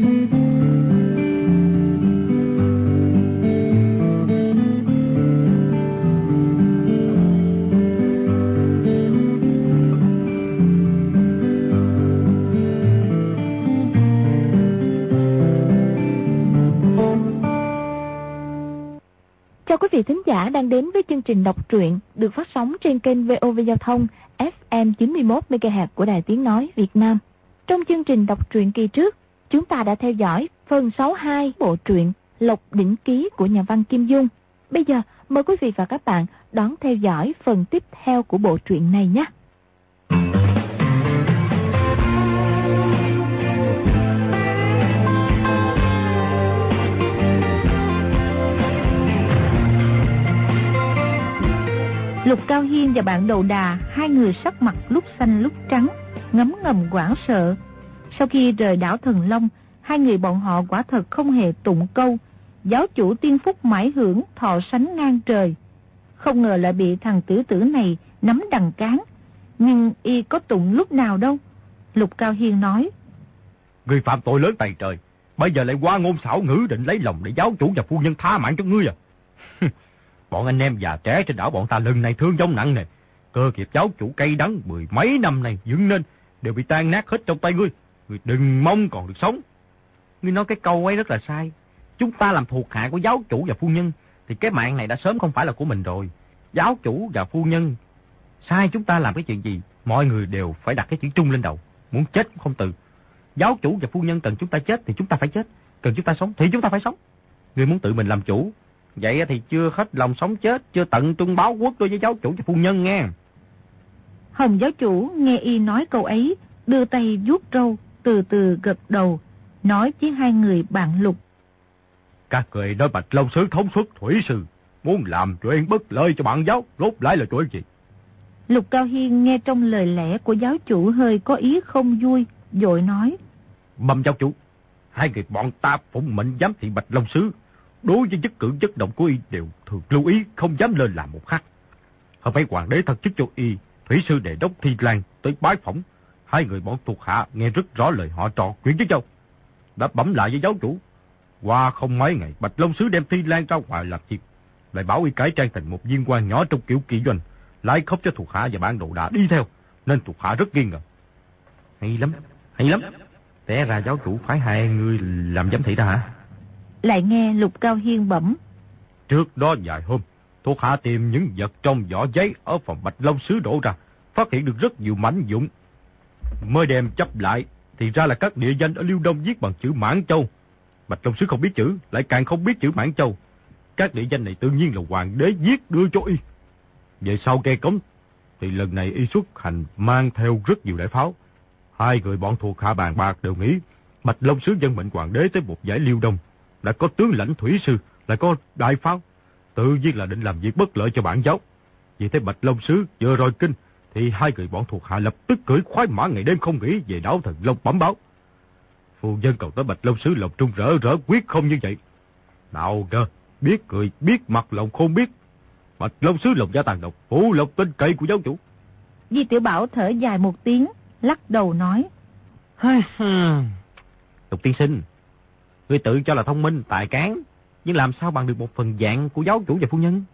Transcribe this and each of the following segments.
Chào quý vị thính giả đang đến với chương trình đọc truyện được phát sóng trên kênh VOV Giao thông FM 91 MHz của Đài Tiếng Nói Việt Nam. Trong chương trình đọc truyện kỳ trước, chúng ta đã theo dõi phần 62 bộ truyện Lộc Đỉnh Ký của nhà văn Kim Dung. Bây giờ, mời quý vị và các bạn đón theo dõi phần tiếp theo của bộ truyện này nhé. Lục Cao Hiên và bạn đầu đà, hai người sắc mặt lúc xanh lúc trắng, ngấm ngầm quảng sợ. Sau khi rời đảo Thần Long, hai người bọn họ quả thật không hề tụng câu. Giáo chủ tiên phúc mãi hưởng thọ sánh ngang trời. Không ngờ lại bị thằng tử tử này nắm đằng cán. Nhưng y có tụng lúc nào đâu. Lục Cao Hiên nói. Người phạm tội lớn tày trời. Bây giờ lại qua ngôn xảo ngữ định lấy lòng để giáo chủ và phu nhân tha mạng cho ngươi à. bọn anh em già trẻ trên đảo bọn ta lần này thương vong nặng nề. Cơ nghiệp giáo chủ cây đắng mười mấy năm này dựng nên đều bị tan nát hết trong tay ngươi người đừng mong còn được sống. Ngươi nói cái câu ấy rất là sai. Chúng ta làm thuộc hạ của giáo chủ và phu nhân thì cái mạng này đã sớm không phải là của mình rồi. Giáo chủ và phu nhân sai chúng ta làm cái chuyện gì, mọi người đều phải đặt cái chữ chung lên đầu. Muốn chết cũng không từ. Giáo chủ và phu nhân cần chúng ta chết thì chúng ta phải chết. Cần chúng ta sống thì chúng ta phải sống. Ngươi muốn tự mình làm chủ. Vậy thì chưa hết lòng sống chết, chưa tận trung báo quốc đối với giáo chủ và phu nhân nghe. Hồng giáo chủ nghe y nói câu ấy, đưa tay vuốt râu, từ từ gật đầu, nói với hai người bạn lục. Các người nói bạch long sứ thống suất thủy sư, muốn làm chuyện bất lợi cho bạn giáo, rốt lại là chuyện gì? Lục Cao Hiên nghe trong lời lẽ của giáo chủ hơi có ý không vui, dội nói. Mầm giáo chủ, hai người bọn ta phụng mệnh giám thị bạch long sứ, đối với chức cử chất động của y đều thường lưu ý không dám lên làm một khắc. Hôm nay hoàng đế thật chức cho y, thủy sư đề đốc Thi Lan tới bái phỏng. Hai người bọn thuộc hạ nghe rất rõ lời họ trò chuyện với nhau. Đã bấm lại với giáo chủ. Qua không mấy ngày, Bạch Long Sứ đem Thi Lan ra ngoài làm việc. Lại bảo y cải trang thành một viên quan nhỏ trong kiểu kỵ doanh. Lại khóc cho thuộc hạ và bản đồ đã đi theo. Nên thuộc hạ rất nghi ngờ. Hay lắm, hay lắm. Té ra giáo chủ phái hai người làm giám thị ra hả? Lại nghe Lục Cao Hiên bẩm. Trước đó vài hôm, thuộc hạ tìm những vật trong vỏ giấy ở phòng Bạch Long Sứ đổ ra, phát hiện được rất nhiều mảnh dụng. Mới đem chấp lại, thì ra là các địa danh ở Liêu Đông viết bằng chữ Mãn Châu. Bạch Long Sứ không biết chữ, lại càng không biết chữ Mãn Châu. Các địa danh này tự nhiên là hoàng đế viết đưa cho y. Về sau cây cống, thì lần này y xuất hành mang theo rất nhiều đại pháo. Hai người bọn thuộc hạ bàn bạc đều nghĩ Bạch Long Sứ dân mệnh hoàng đế tới một giải Liêu Đông đã có tướng lãnh thủy sư, lại có đại pháo. Tự nhiên là định làm việc bất lợi cho bản giáo. Vì thế Bạch Long Sứ vừa rồi kinh, thì hai người bọn thuộc hạ lập tức cưỡi khoái mã ngày đêm không nghỉ về đảo thần Long bấm báo. Phu dân cầu tới Bạch Long Sứ lòng trung rỡ rỡ quyết không như vậy. Nào cơ, biết cười, biết mặt lòng không biết. Bạch Long Sứ lòng gia tàn độc, phủ lộc tên cậy của giáo chủ. Di Tiểu Bảo thở dài một tiếng, lắc đầu nói. Lục tiên sinh, Ngươi tự cho là thông minh, tài cán, nhưng làm sao bằng được một phần dạng của giáo chủ và phu nhân?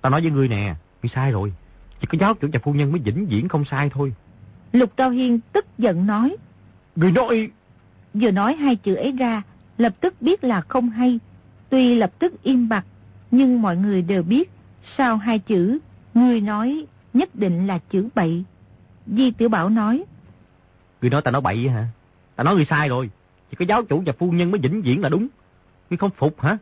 Tao nói với ngươi nè, ngươi sai rồi. Chỉ có giáo chủ và phu nhân mới vĩnh viễn không sai thôi. Lục Cao Hiên tức giận nói. Ngươi nói... Vừa nói hai chữ ấy ra, lập tức biết là không hay. Tuy lập tức im bặt, nhưng mọi người đều biết, sau hai chữ, ngươi nói nhất định là chữ bậy. Di Tiểu Bảo nói. Ngươi nói tao nói bậy hả? Tao nói ngươi sai rồi. Chỉ có giáo chủ và phu nhân mới vĩnh viễn là đúng. Ngươi không phục hả?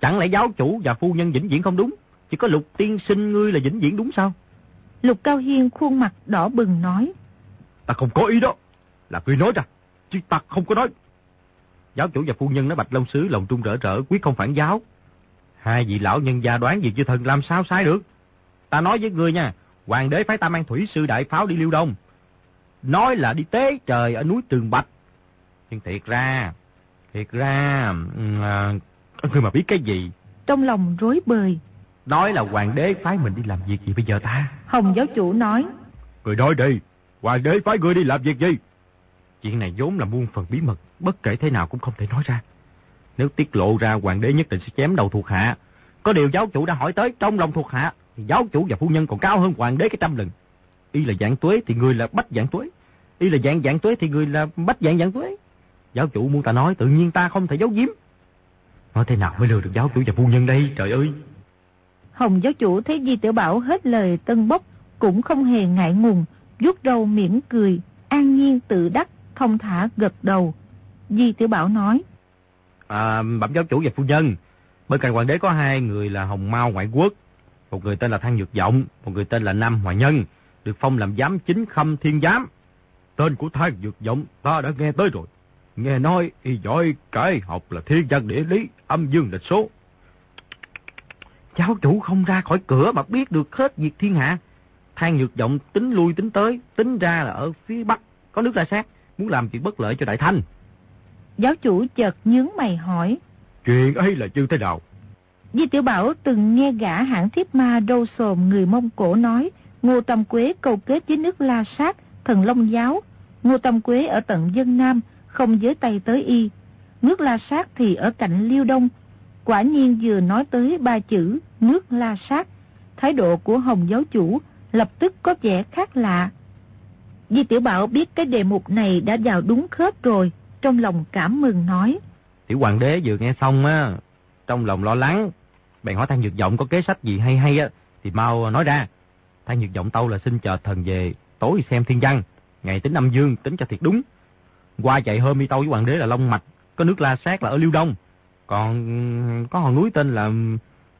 Chẳng lẽ giáo chủ và phu nhân vĩnh viễn không đúng? Chỉ có lục tiên sinh ngươi là vĩnh viễn đúng sao? Lục Cao Hiên khuôn mặt đỏ bừng nói. Ta không có ý đó. Là ngươi nói ra. Chứ ta không có nói. Giáo chủ và phu nhân nói Bạch Long Sứ lòng trung rỡ rỡ quyết không phản giáo. Hai vị lão nhân gia đoán gì chư thần làm sao sai được. Ta nói với ngươi nha. Hoàng đế phái ta mang thủy sư đại pháo đi liêu đông. Nói là đi tế trời ở núi Tường Bạch. Nhưng thiệt ra, thiệt ra, à, người mà biết cái gì? Trong lòng rối bời. Nói là hoàng đế phái mình đi làm việc gì bây giờ ta? Hồng giáo chủ nói. Người nói đi, hoàng đế phái người đi làm việc gì? Chuyện này vốn là muôn phần bí mật, bất kể thế nào cũng không thể nói ra. Nếu tiết lộ ra hoàng đế nhất định sẽ chém đầu thuộc hạ. Có điều giáo chủ đã hỏi tới trong lòng thuộc hạ, thì giáo chủ và phu nhân còn cao hơn hoàng đế cái trăm lần. Y là dạng tuế thì người là bách dạng tuế. Y là dạng dạng tuế thì người là bách dạng dạng tuế. Giáo chủ muốn ta nói tự nhiên ta không thể giấu giếm. Nói thế nào mới lừa được giáo chủ và phu nhân đây, trời ơi. Hồng giáo chủ thấy Di Tiểu Bảo hết lời tân bốc, cũng không hề ngại ngùng, rút đầu mỉm cười, an nhiên tự đắc, thông thả gật đầu. Di Tiểu Bảo nói. À, bẩm giáo chủ và phu nhân, bên cạnh hoàng đế có hai người là Hồng Mao ngoại quốc. Một người tên là Thang Nhược Vọng, một người tên là Nam Hòa Nhân, được phong làm giám chính khâm thiên giám. Tên của Thang Nhược Vọng ta đã nghe tới rồi. Nghe nói y giỏi cái học là thiên văn địa lý, âm dương lịch số. Giáo chủ không ra khỏi cửa mà biết được hết việc thiên hạ. Thang Nhược Vọng tính lui tính tới, tính ra là ở phía bắc, có nước ra sát, muốn làm chuyện bất lợi cho Đại Thanh. Giáo chủ chợt nhướng mày hỏi. Chuyện ấy là như thế nào? Di Tiểu Bảo từng nghe gã hãng thiếp ma râu sồm người Mông Cổ nói Ngô Tâm Quế câu kết với nước La Sát, thần Long Giáo. Ngô Tâm Quế ở tận dân Nam, không giới tay tới y. Nước La Sát thì ở cạnh Liêu Đông. Quả nhiên vừa nói tới ba chữ nước La Sát, thái độ của Hồng giáo chủ lập tức có vẻ khác lạ. Di Tiểu Bảo biết cái đề mục này đã vào đúng khớp rồi, trong lòng cảm mừng nói. Tiểu hoàng đế vừa nghe xong á, trong lòng lo lắng, bèn hỏi Thang Nhược giọng có kế sách gì hay hay á, thì mau nói ra. Thang Nhược giọng tâu là xin chờ thần về tối xem thiên văn, ngày tính âm dương tính cho thiệt đúng. Qua chạy hôm đi tâu với hoàng đế là Long Mạch, có nước La Sát là ở Liêu Đông. Còn có hòn núi tên là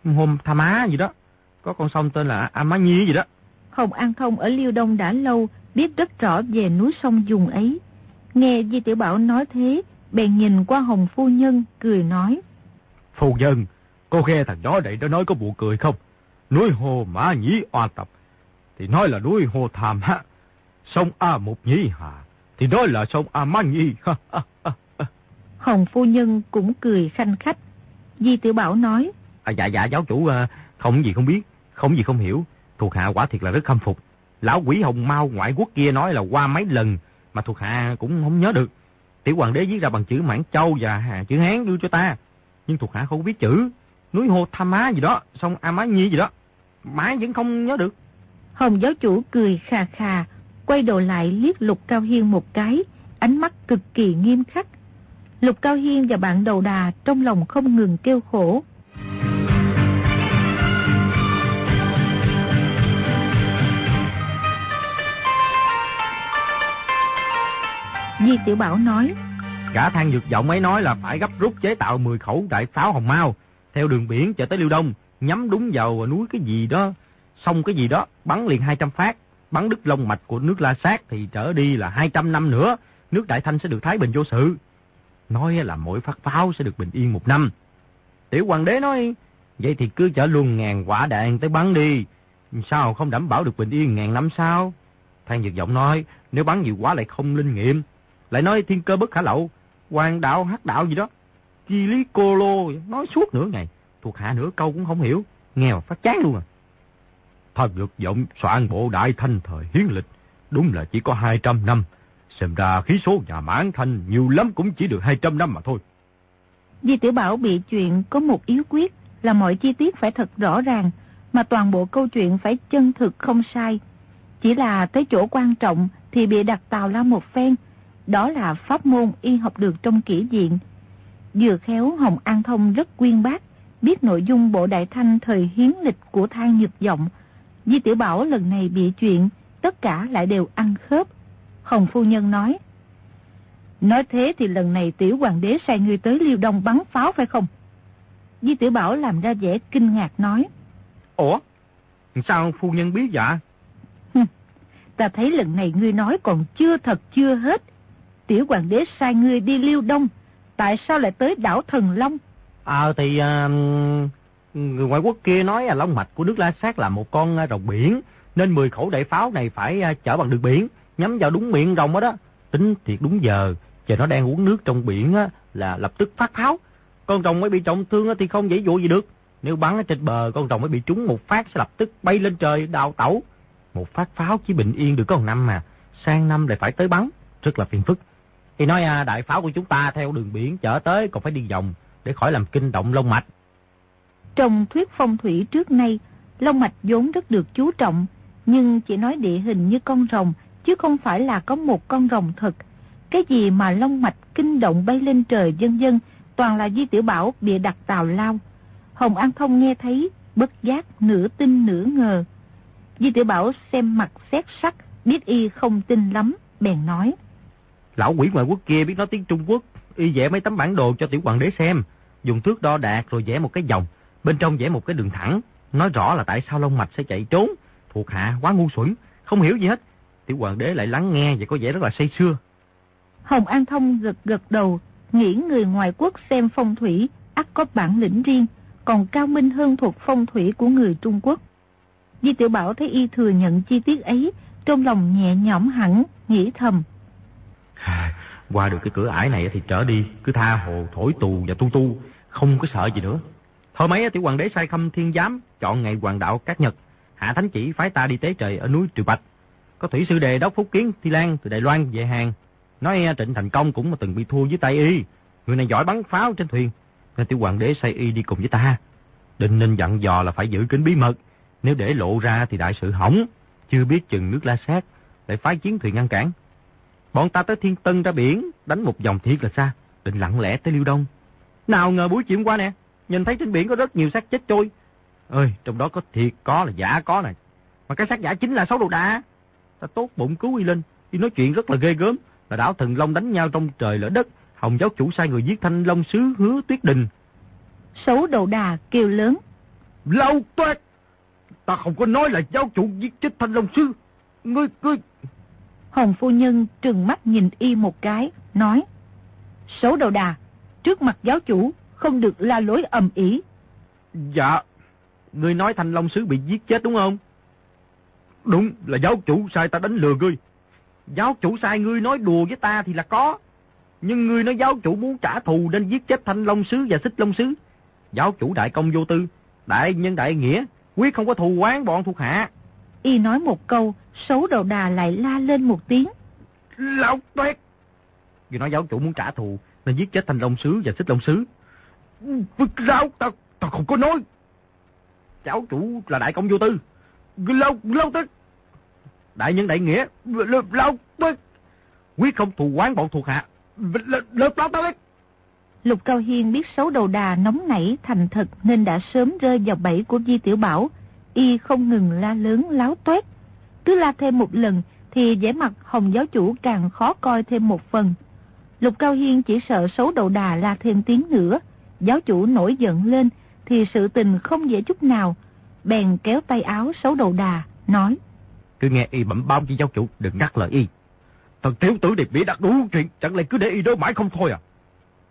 Hôm Tha Má gì đó, có con sông tên là A Má Nhi gì đó. Hồng An Thông ở Liêu Đông đã lâu, biết rất rõ về núi sông dùng ấy. Nghe Di Tiểu Bảo nói thế, bèn nhìn qua Hồng Phu Nhân, cười nói. Phu Nhân, cô nghe thằng đó đây nó nói có vụ cười không? Núi Hồ Mã Nhĩ Oa Tập, thì nói là núi Hồ Tham Hạ. Sông A Mục Nhĩ Hà, thì nói là sông A Má Nhi. Hồng Phu Nhân cũng cười khanh khách. Di Tiểu Bảo nói. À, dạ dạ giáo chủ à, không gì không biết, không gì không hiểu. Thuộc hạ quả thiệt là rất khâm phục. Lão quỷ hồng mau ngoại quốc kia nói là qua mấy lần mà thuộc hạ cũng không nhớ được. Tiểu hoàng đế viết ra bằng chữ Mãn Châu và chữ Hán đưa cho ta. Nhưng thuộc hạ không biết chữ. Núi Hồ Tham Má gì đó, sông A Má Nhi gì đó. Mãi vẫn không nhớ được. Hồng giáo chủ cười khà khà, quay đầu lại liếc Lục Cao Hiên một cái, ánh mắt cực kỳ nghiêm khắc. Lục Cao Hiên và bạn đầu đà trong lòng không ngừng kêu khổ. Di Tiểu Bảo nói. Cả thang dược vọng ấy nói là phải gấp rút chế tạo 10 khẩu đại pháo hồng mao theo đường biển cho tới Liêu Đông, nhắm đúng vào núi cái gì đó, xong cái gì đó, bắn liền 200 phát, bắn đứt lông mạch của nước La Sát thì trở đi là 200 năm nữa, nước Đại Thanh sẽ được thái bình vô sự. Nói là mỗi phát pháo sẽ được bình yên một năm. Tiểu hoàng đế nói, vậy thì cứ chở luôn ngàn quả đạn tới bắn đi, sao không đảm bảo được bình yên ngàn năm sao? Thang Dược Giọng nói, nếu bắn nhiều quá lại không linh nghiệm, lại nói thiên cơ bất khả lậu, hoàng đạo hắc đạo gì đó. Chi lý cô lô, nói suốt nửa ngày, thuộc hạ nửa câu cũng không hiểu, nghe mà phát chán luôn à. Thang Dược giọng soạn bộ đại thanh thời hiến lịch, đúng là chỉ có 200 năm. Xem ra khí số nhà mãn thanh nhiều lắm cũng chỉ được 200 năm mà thôi. Di Tiểu Bảo bị chuyện có một yếu quyết là mọi chi tiết phải thật rõ ràng, mà toàn bộ câu chuyện phải chân thực không sai. Chỉ là tới chỗ quan trọng thì bị đặt tàu la một phen, đó là pháp môn y học được trong kỹ diện. Vừa khéo Hồng An Thông rất quyên bác, biết nội dung bộ đại thanh thời hiến lịch của thang nhược giọng. Di Tiểu Bảo lần này bị chuyện, tất cả lại đều ăn khớp. Hồng Phu Nhân nói, Nói thế thì lần này tiểu hoàng đế sai ngươi tới liêu đông bắn pháo phải không? Di Tiểu Bảo làm ra vẻ kinh ngạc nói. Ủa? Sao phu nhân biết dạ? Ta thấy lần này ngươi nói còn chưa thật chưa hết. Tiểu hoàng đế sai ngươi đi liêu đông. Tại sao lại tới đảo Thần Long? Ờ thì uh, người ngoại quốc kia nói là long mạch của nước La Sát là một con uh, rồng biển. Nên 10 khẩu đại pháo này phải uh, chở bằng đường biển. Nhắm vào đúng miệng rồng đó đó. Tính thiệt đúng giờ. Chờ nó đang uống nước trong biển á, là lập tức phát pháo. Con rồng mới bị trọng thương á, thì không dễ dụ gì được. Nếu bắn ở trên bờ, con rồng mới bị trúng một phát sẽ lập tức bay lên trời đào tẩu. Một phát pháo chỉ bình yên được có một năm mà. Sang năm lại phải tới bắn. Rất là phiền phức. Thì nói à, đại pháo của chúng ta theo đường biển chở tới còn phải đi vòng để khỏi làm kinh động lông mạch. Trong thuyết phong thủy trước nay, lông mạch vốn rất được chú trọng, nhưng chỉ nói địa hình như con rồng, chứ không phải là có một con rồng thật. Cái gì mà lông mạch kinh động bay lên trời dân dân, toàn là Di Tiểu Bảo bịa đặt tào lao. Hồng An Thông nghe thấy, bất giác, nửa tin nửa ngờ. Di Tiểu Bảo xem mặt xét sắc, biết y không tin lắm, bèn nói. Lão quỷ ngoại quốc kia biết nói tiếng Trung Quốc, y vẽ mấy tấm bản đồ cho tiểu hoàng đế xem, dùng thước đo đạt rồi vẽ một cái vòng, bên trong vẽ một cái đường thẳng, nói rõ là tại sao Long Mạch sẽ chạy trốn. Thuộc hạ quá ngu xuẩn, không hiểu gì hết. Tiểu hoàng đế lại lắng nghe và có vẻ rất là say sưa. Hồng An Thông gật gật đầu, nghĩ người ngoài quốc xem phong thủy, ắt có bản lĩnh riêng, còn cao minh hơn thuộc phong thủy của người Trung Quốc. Di Tiểu Bảo thấy y thừa nhận chi tiết ấy, trong lòng nhẹ nhõm hẳn, nghĩ thầm. Qua được cái cửa ải này thì trở đi, cứ tha hồ thổi tù và tu tu, không có sợ gì nữa. Thôi mấy tiểu hoàng đế sai khâm thiên giám, chọn ngày hoàng đạo các nhật, hạ thánh chỉ phái ta đi tế trời ở núi Triều Bạch. Có thủy sư đề đốc Phúc Kiến, Thi Lan từ Đài Loan về hàng. Nói Trịnh Thành Công cũng mà từng bị thua với tay y. Người này giỏi bắn pháo trên thuyền, nên tiểu hoàng đế sai y đi cùng với ta. Định nên dặn dò là phải giữ kín bí mật, nếu để lộ ra thì đại sự hỏng, chưa biết chừng nước la sát, lại phái chiến thuyền ngăn cản. Bọn ta tới Thiên Tân ra biển, đánh một vòng thiệt là xa, định lặng lẽ tới Liêu Đông. Nào ngờ buổi chiều qua nè, nhìn thấy trên biển có rất nhiều xác chết trôi. Ơi, trong đó có thiệt có là giả có này. Mà cái xác giả chính là sáu đồ đà. Ta tốt bụng cứu y lên, y nói chuyện rất là ghê gớm, là đảo thần long đánh nhau trong trời lỡ đất, hồng giáo chủ sai người giết thanh long sứ hứa tuyết đình. Sáu đầu đà kêu lớn. Lâu toát! Ta không có nói là giáo chủ giết chết thanh long sứ. Ngươi, ngươi... Hồng phu nhân trừng mắt nhìn y một cái, nói. Số đầu đà, trước mặt giáo chủ, không được la lối ầm ĩ. Dạ, ngươi nói thanh long sứ bị giết chết đúng không? Đúng, là giáo chủ sai ta đánh lừa ngươi. Giáo chủ sai ngươi nói đùa với ta thì là có. Nhưng ngươi nói giáo chủ muốn trả thù nên giết chết thanh long sứ và xích long sứ. Giáo chủ đại công vô tư, đại nhân đại nghĩa, quyết không có thù quán bọn thuộc hạ. Y nói một câu, xấu đầu đà lại la lên một tiếng. Lão tuyết! Vì nói giáo chủ muốn trả thù nên giết chết thanh long sứ và xích long sứ. Sao? Ta, ta không có nói. Giáo chủ là đại công vô tư. Lâu, lâu tức. Đại nhân đại nghĩa, lâu tức. Quyết không thù quán bọn thuộc hạ. Lâu tức. Lục Cao Hiên biết xấu đầu đà nóng nảy thành thật nên đã sớm rơi vào bẫy của Di Tiểu Bảo. Y không ngừng la lớn láo toét. Cứ la thêm một lần thì vẻ mặt Hồng giáo chủ càng khó coi thêm một phần. Lục Cao Hiên chỉ sợ xấu đầu đà la thêm tiếng nữa. Giáo chủ nổi giận lên thì sự tình không dễ chút nào. Bèn kéo tay áo xấu đầu đà, nói. Cứ nghe y bẩm báo với giáo chủ, đừng ngắt lời y. Thần tiểu tử điệp bỉ đặt đủ chuyện, chẳng lẽ cứ để y đối mãi không thôi à?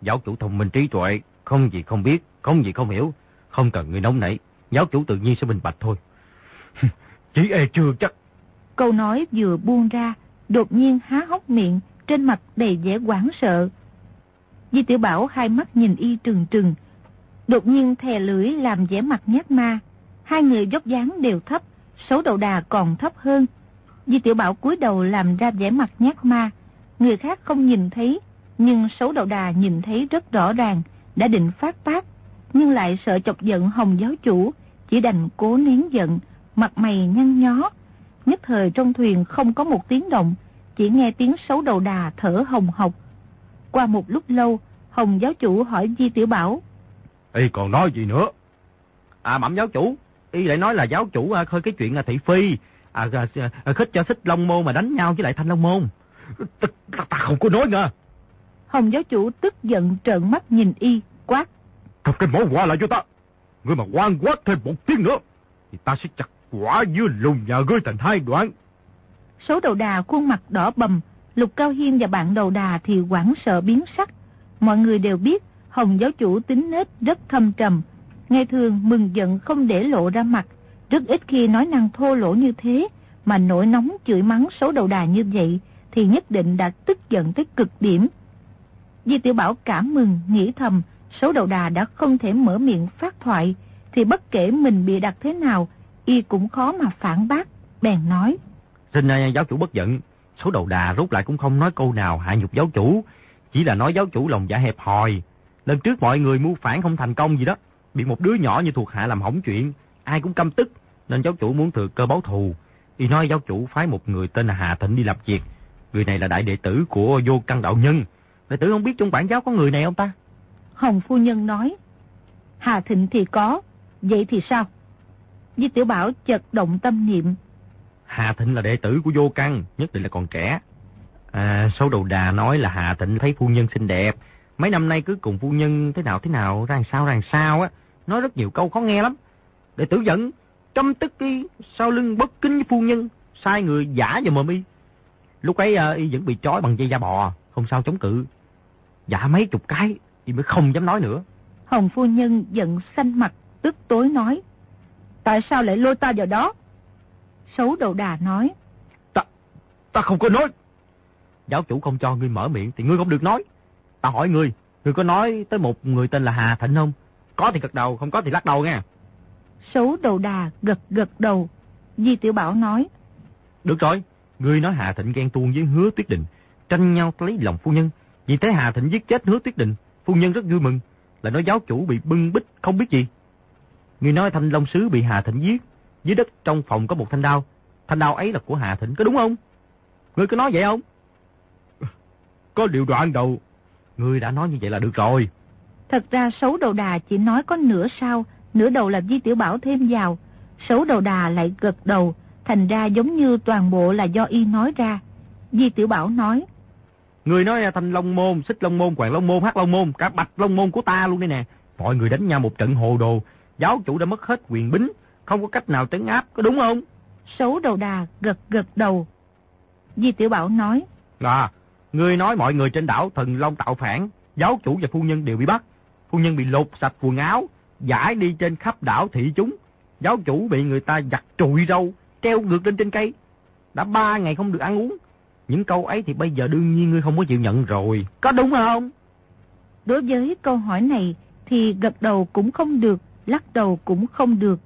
Giáo chủ thông minh trí tuệ, không gì không biết, không gì không hiểu, không cần người nóng nảy, giáo chủ tự nhiên sẽ bình bạch thôi. Chỉ e chưa chắc. Câu nói vừa buông ra, đột nhiên há hốc miệng, trên mặt đầy vẻ quảng sợ. Di tiểu Bảo hai mắt nhìn y trừng trừng, đột nhiên thè lưỡi làm vẻ mặt nhát ma. Hai người dốc dáng đều thấp, xấu đầu đà còn thấp hơn. Di tiểu Bảo cúi đầu làm ra vẻ mặt nhát ma, người khác không nhìn thấy, nhưng xấu đầu đà nhìn thấy rất rõ ràng, đã định phát tác, nhưng lại sợ chọc giận hồng giáo chủ, chỉ đành cố nén giận, mặt mày nhăn nhó. Nhất thời trong thuyền không có một tiếng động, chỉ nghe tiếng xấu đầu đà thở hồng hộc. Qua một lúc lâu, hồng giáo chủ hỏi Di Tiểu Bảo. Ê còn nói gì nữa? À mẩm giáo chủ, y lại nói là giáo chủ à, khơi cái chuyện là thị phi, à, à, à, khích cho xích long môn mà đánh nhau với lại thanh long môn. Ta, ta, ta không có nói nha. Hồng giáo chủ tức giận trợn mắt nhìn y, quát. Cầm cái mỏ quả lại cho ta. Ngươi mà quan quát thêm một tiếng nữa, thì ta sẽ chặt quả dưa lùng nhà ngươi thành hai đoạn. Số đầu đà khuôn mặt đỏ bầm, Lục Cao Hiên và bạn đầu đà thì quảng sợ biến sắc. Mọi người đều biết Hồng giáo chủ tính nết rất thâm trầm. Ngày thường mừng giận không để lộ ra mặt, rất ít khi nói năng thô lỗ như thế, mà nổi nóng chửi mắng xấu đầu đà như vậy thì nhất định đã tức giận tới cực điểm. Di Tiểu Bảo cảm mừng, nghĩ thầm, xấu đầu đà đã không thể mở miệng phát thoại, thì bất kể mình bị đặt thế nào, y cũng khó mà phản bác, bèn nói. Xin uh, giáo chủ bất giận, Số đầu đà rút lại cũng không nói câu nào hạ nhục giáo chủ, chỉ là nói giáo chủ lòng dạ hẹp hòi. Lần trước mọi người mưu phản không thành công gì đó, bị một đứa nhỏ như thuộc hạ làm hỏng chuyện, ai cũng căm tức, nên giáo chủ muốn thừa cơ báo thù. Y nói giáo chủ phái một người tên là Hà Thịnh đi làm việc. Người này là đại đệ tử của vô căn đạo nhân. Đệ tử không biết trong bản giáo có người này không ta? Hồng phu nhân nói, Hà Thịnh thì có, vậy thì sao? Di Tiểu Bảo chợt động tâm niệm. Hà Thịnh là đệ tử của vô căn, nhất định là còn trẻ. À, số đầu đà nói là Hà Thịnh thấy phu nhân xinh đẹp. Mấy năm nay cứ cùng phu nhân thế nào thế nào, ra sao ra sao á. Nói rất nhiều câu khó nghe lắm. Đệ tử giận, trăm tức đi, sau lưng bất kính với phu nhân, sai người giả vào mồm y. Lúc ấy uh, y vẫn bị trói bằng dây da bò, không sao chống cự. Giả mấy chục cái, y mới không dám nói nữa. Hồng phu nhân giận xanh mặt, tức tối nói. Tại sao lại lôi ta vào đó? Xấu đầu đà nói. Ta, ta không có nói. Giáo chủ không cho ngươi mở miệng thì ngươi không được nói. Ta hỏi ngươi, ngươi có nói tới một người tên là Hà Thịnh không? Có thì gật đầu, không có thì lắc đầu nha. Xấu đầu đà gật gật đầu. Di Tiểu Bảo nói. Được rồi, ngươi nói Hà Thịnh ghen tuông với hứa tuyết định, tranh nhau lấy lòng phu nhân. Vì thế Hà Thịnh giết chết hứa tuyết định, phu nhân rất vui mừng, là nói giáo chủ bị bưng bích không biết gì. Ngươi nói thanh long sứ bị Hà Thịnh giết, dưới đất trong phòng có một thanh đao, thanh đao ấy là của Hà Thịnh, có đúng không? Ngươi có nói vậy không? Có điều đoạn đầu, ngươi đã nói như vậy là được rồi. Thật ra xấu đầu đà chỉ nói có nửa sao, nửa đầu là Di Tiểu Bảo thêm vào. Xấu đầu đà lại gật đầu, thành ra giống như toàn bộ là do y nói ra. Di Tiểu Bảo nói. Người nói thanh long môn, xích long môn, hoàng long môn, hắc long môn, cả bạch long môn của ta luôn đây nè. Mọi người đánh nhau một trận hồ đồ, giáo chủ đã mất hết quyền bính, không có cách nào trấn áp, có đúng không? Xấu đầu đà gật gật đầu. Di Tiểu Bảo nói. À, người nói mọi người trên đảo thần long tạo phản, giáo chủ và phu nhân đều bị bắt. Phu nhân bị lột sạch quần áo, giải đi trên khắp đảo thị chúng. Giáo chủ bị người ta giặt trụi râu, treo ngược lên trên cây. Đã ba ngày không được ăn uống. Những câu ấy thì bây giờ đương nhiên ngươi không có chịu nhận rồi. Có đúng không? Đối với câu hỏi này thì gật đầu cũng không được, lắc đầu cũng không được.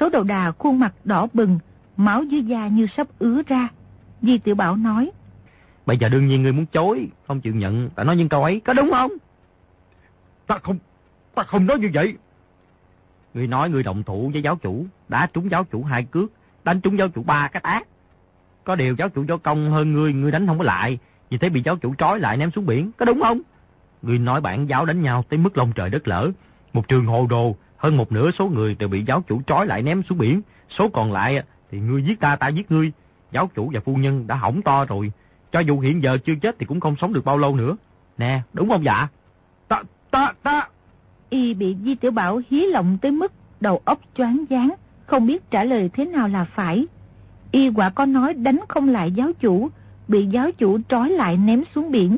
Số đầu đà khuôn mặt đỏ bừng, máu dưới da như sắp ứa ra. Di Tiểu Bảo nói. Bây giờ đương nhiên ngươi muốn chối, không chịu nhận, ta nói những câu ấy, có đúng không? Ta không, ta không nói như vậy. người nói người động thủ với giáo chủ, đã trúng giáo chủ hai cước, đánh trúng giáo chủ ba cái tác. Có điều giáo chủ cho công hơn ngươi, ngươi đánh không có lại, vì thế bị giáo chủ trói lại ném xuống biển, có đúng không? Ngươi nói bản giáo đánh nhau tới mức lông trời đất lỡ, một trường hồ đồ, hơn một nửa số người đều bị giáo chủ trói lại ném xuống biển, số còn lại thì ngươi giết ta, ta giết ngươi. Giáo chủ và phu nhân đã hỏng to rồi, cho dù hiện giờ chưa chết thì cũng không sống được bao lâu nữa. Nè, đúng không dạ? Ta, ta, ta... Y bị Di Tiểu Bảo hí lộng tới mức đầu óc choáng váng, không biết trả lời thế nào là phải. Y quả có nói đánh không lại giáo chủ, bị giáo chủ trói lại ném xuống biển.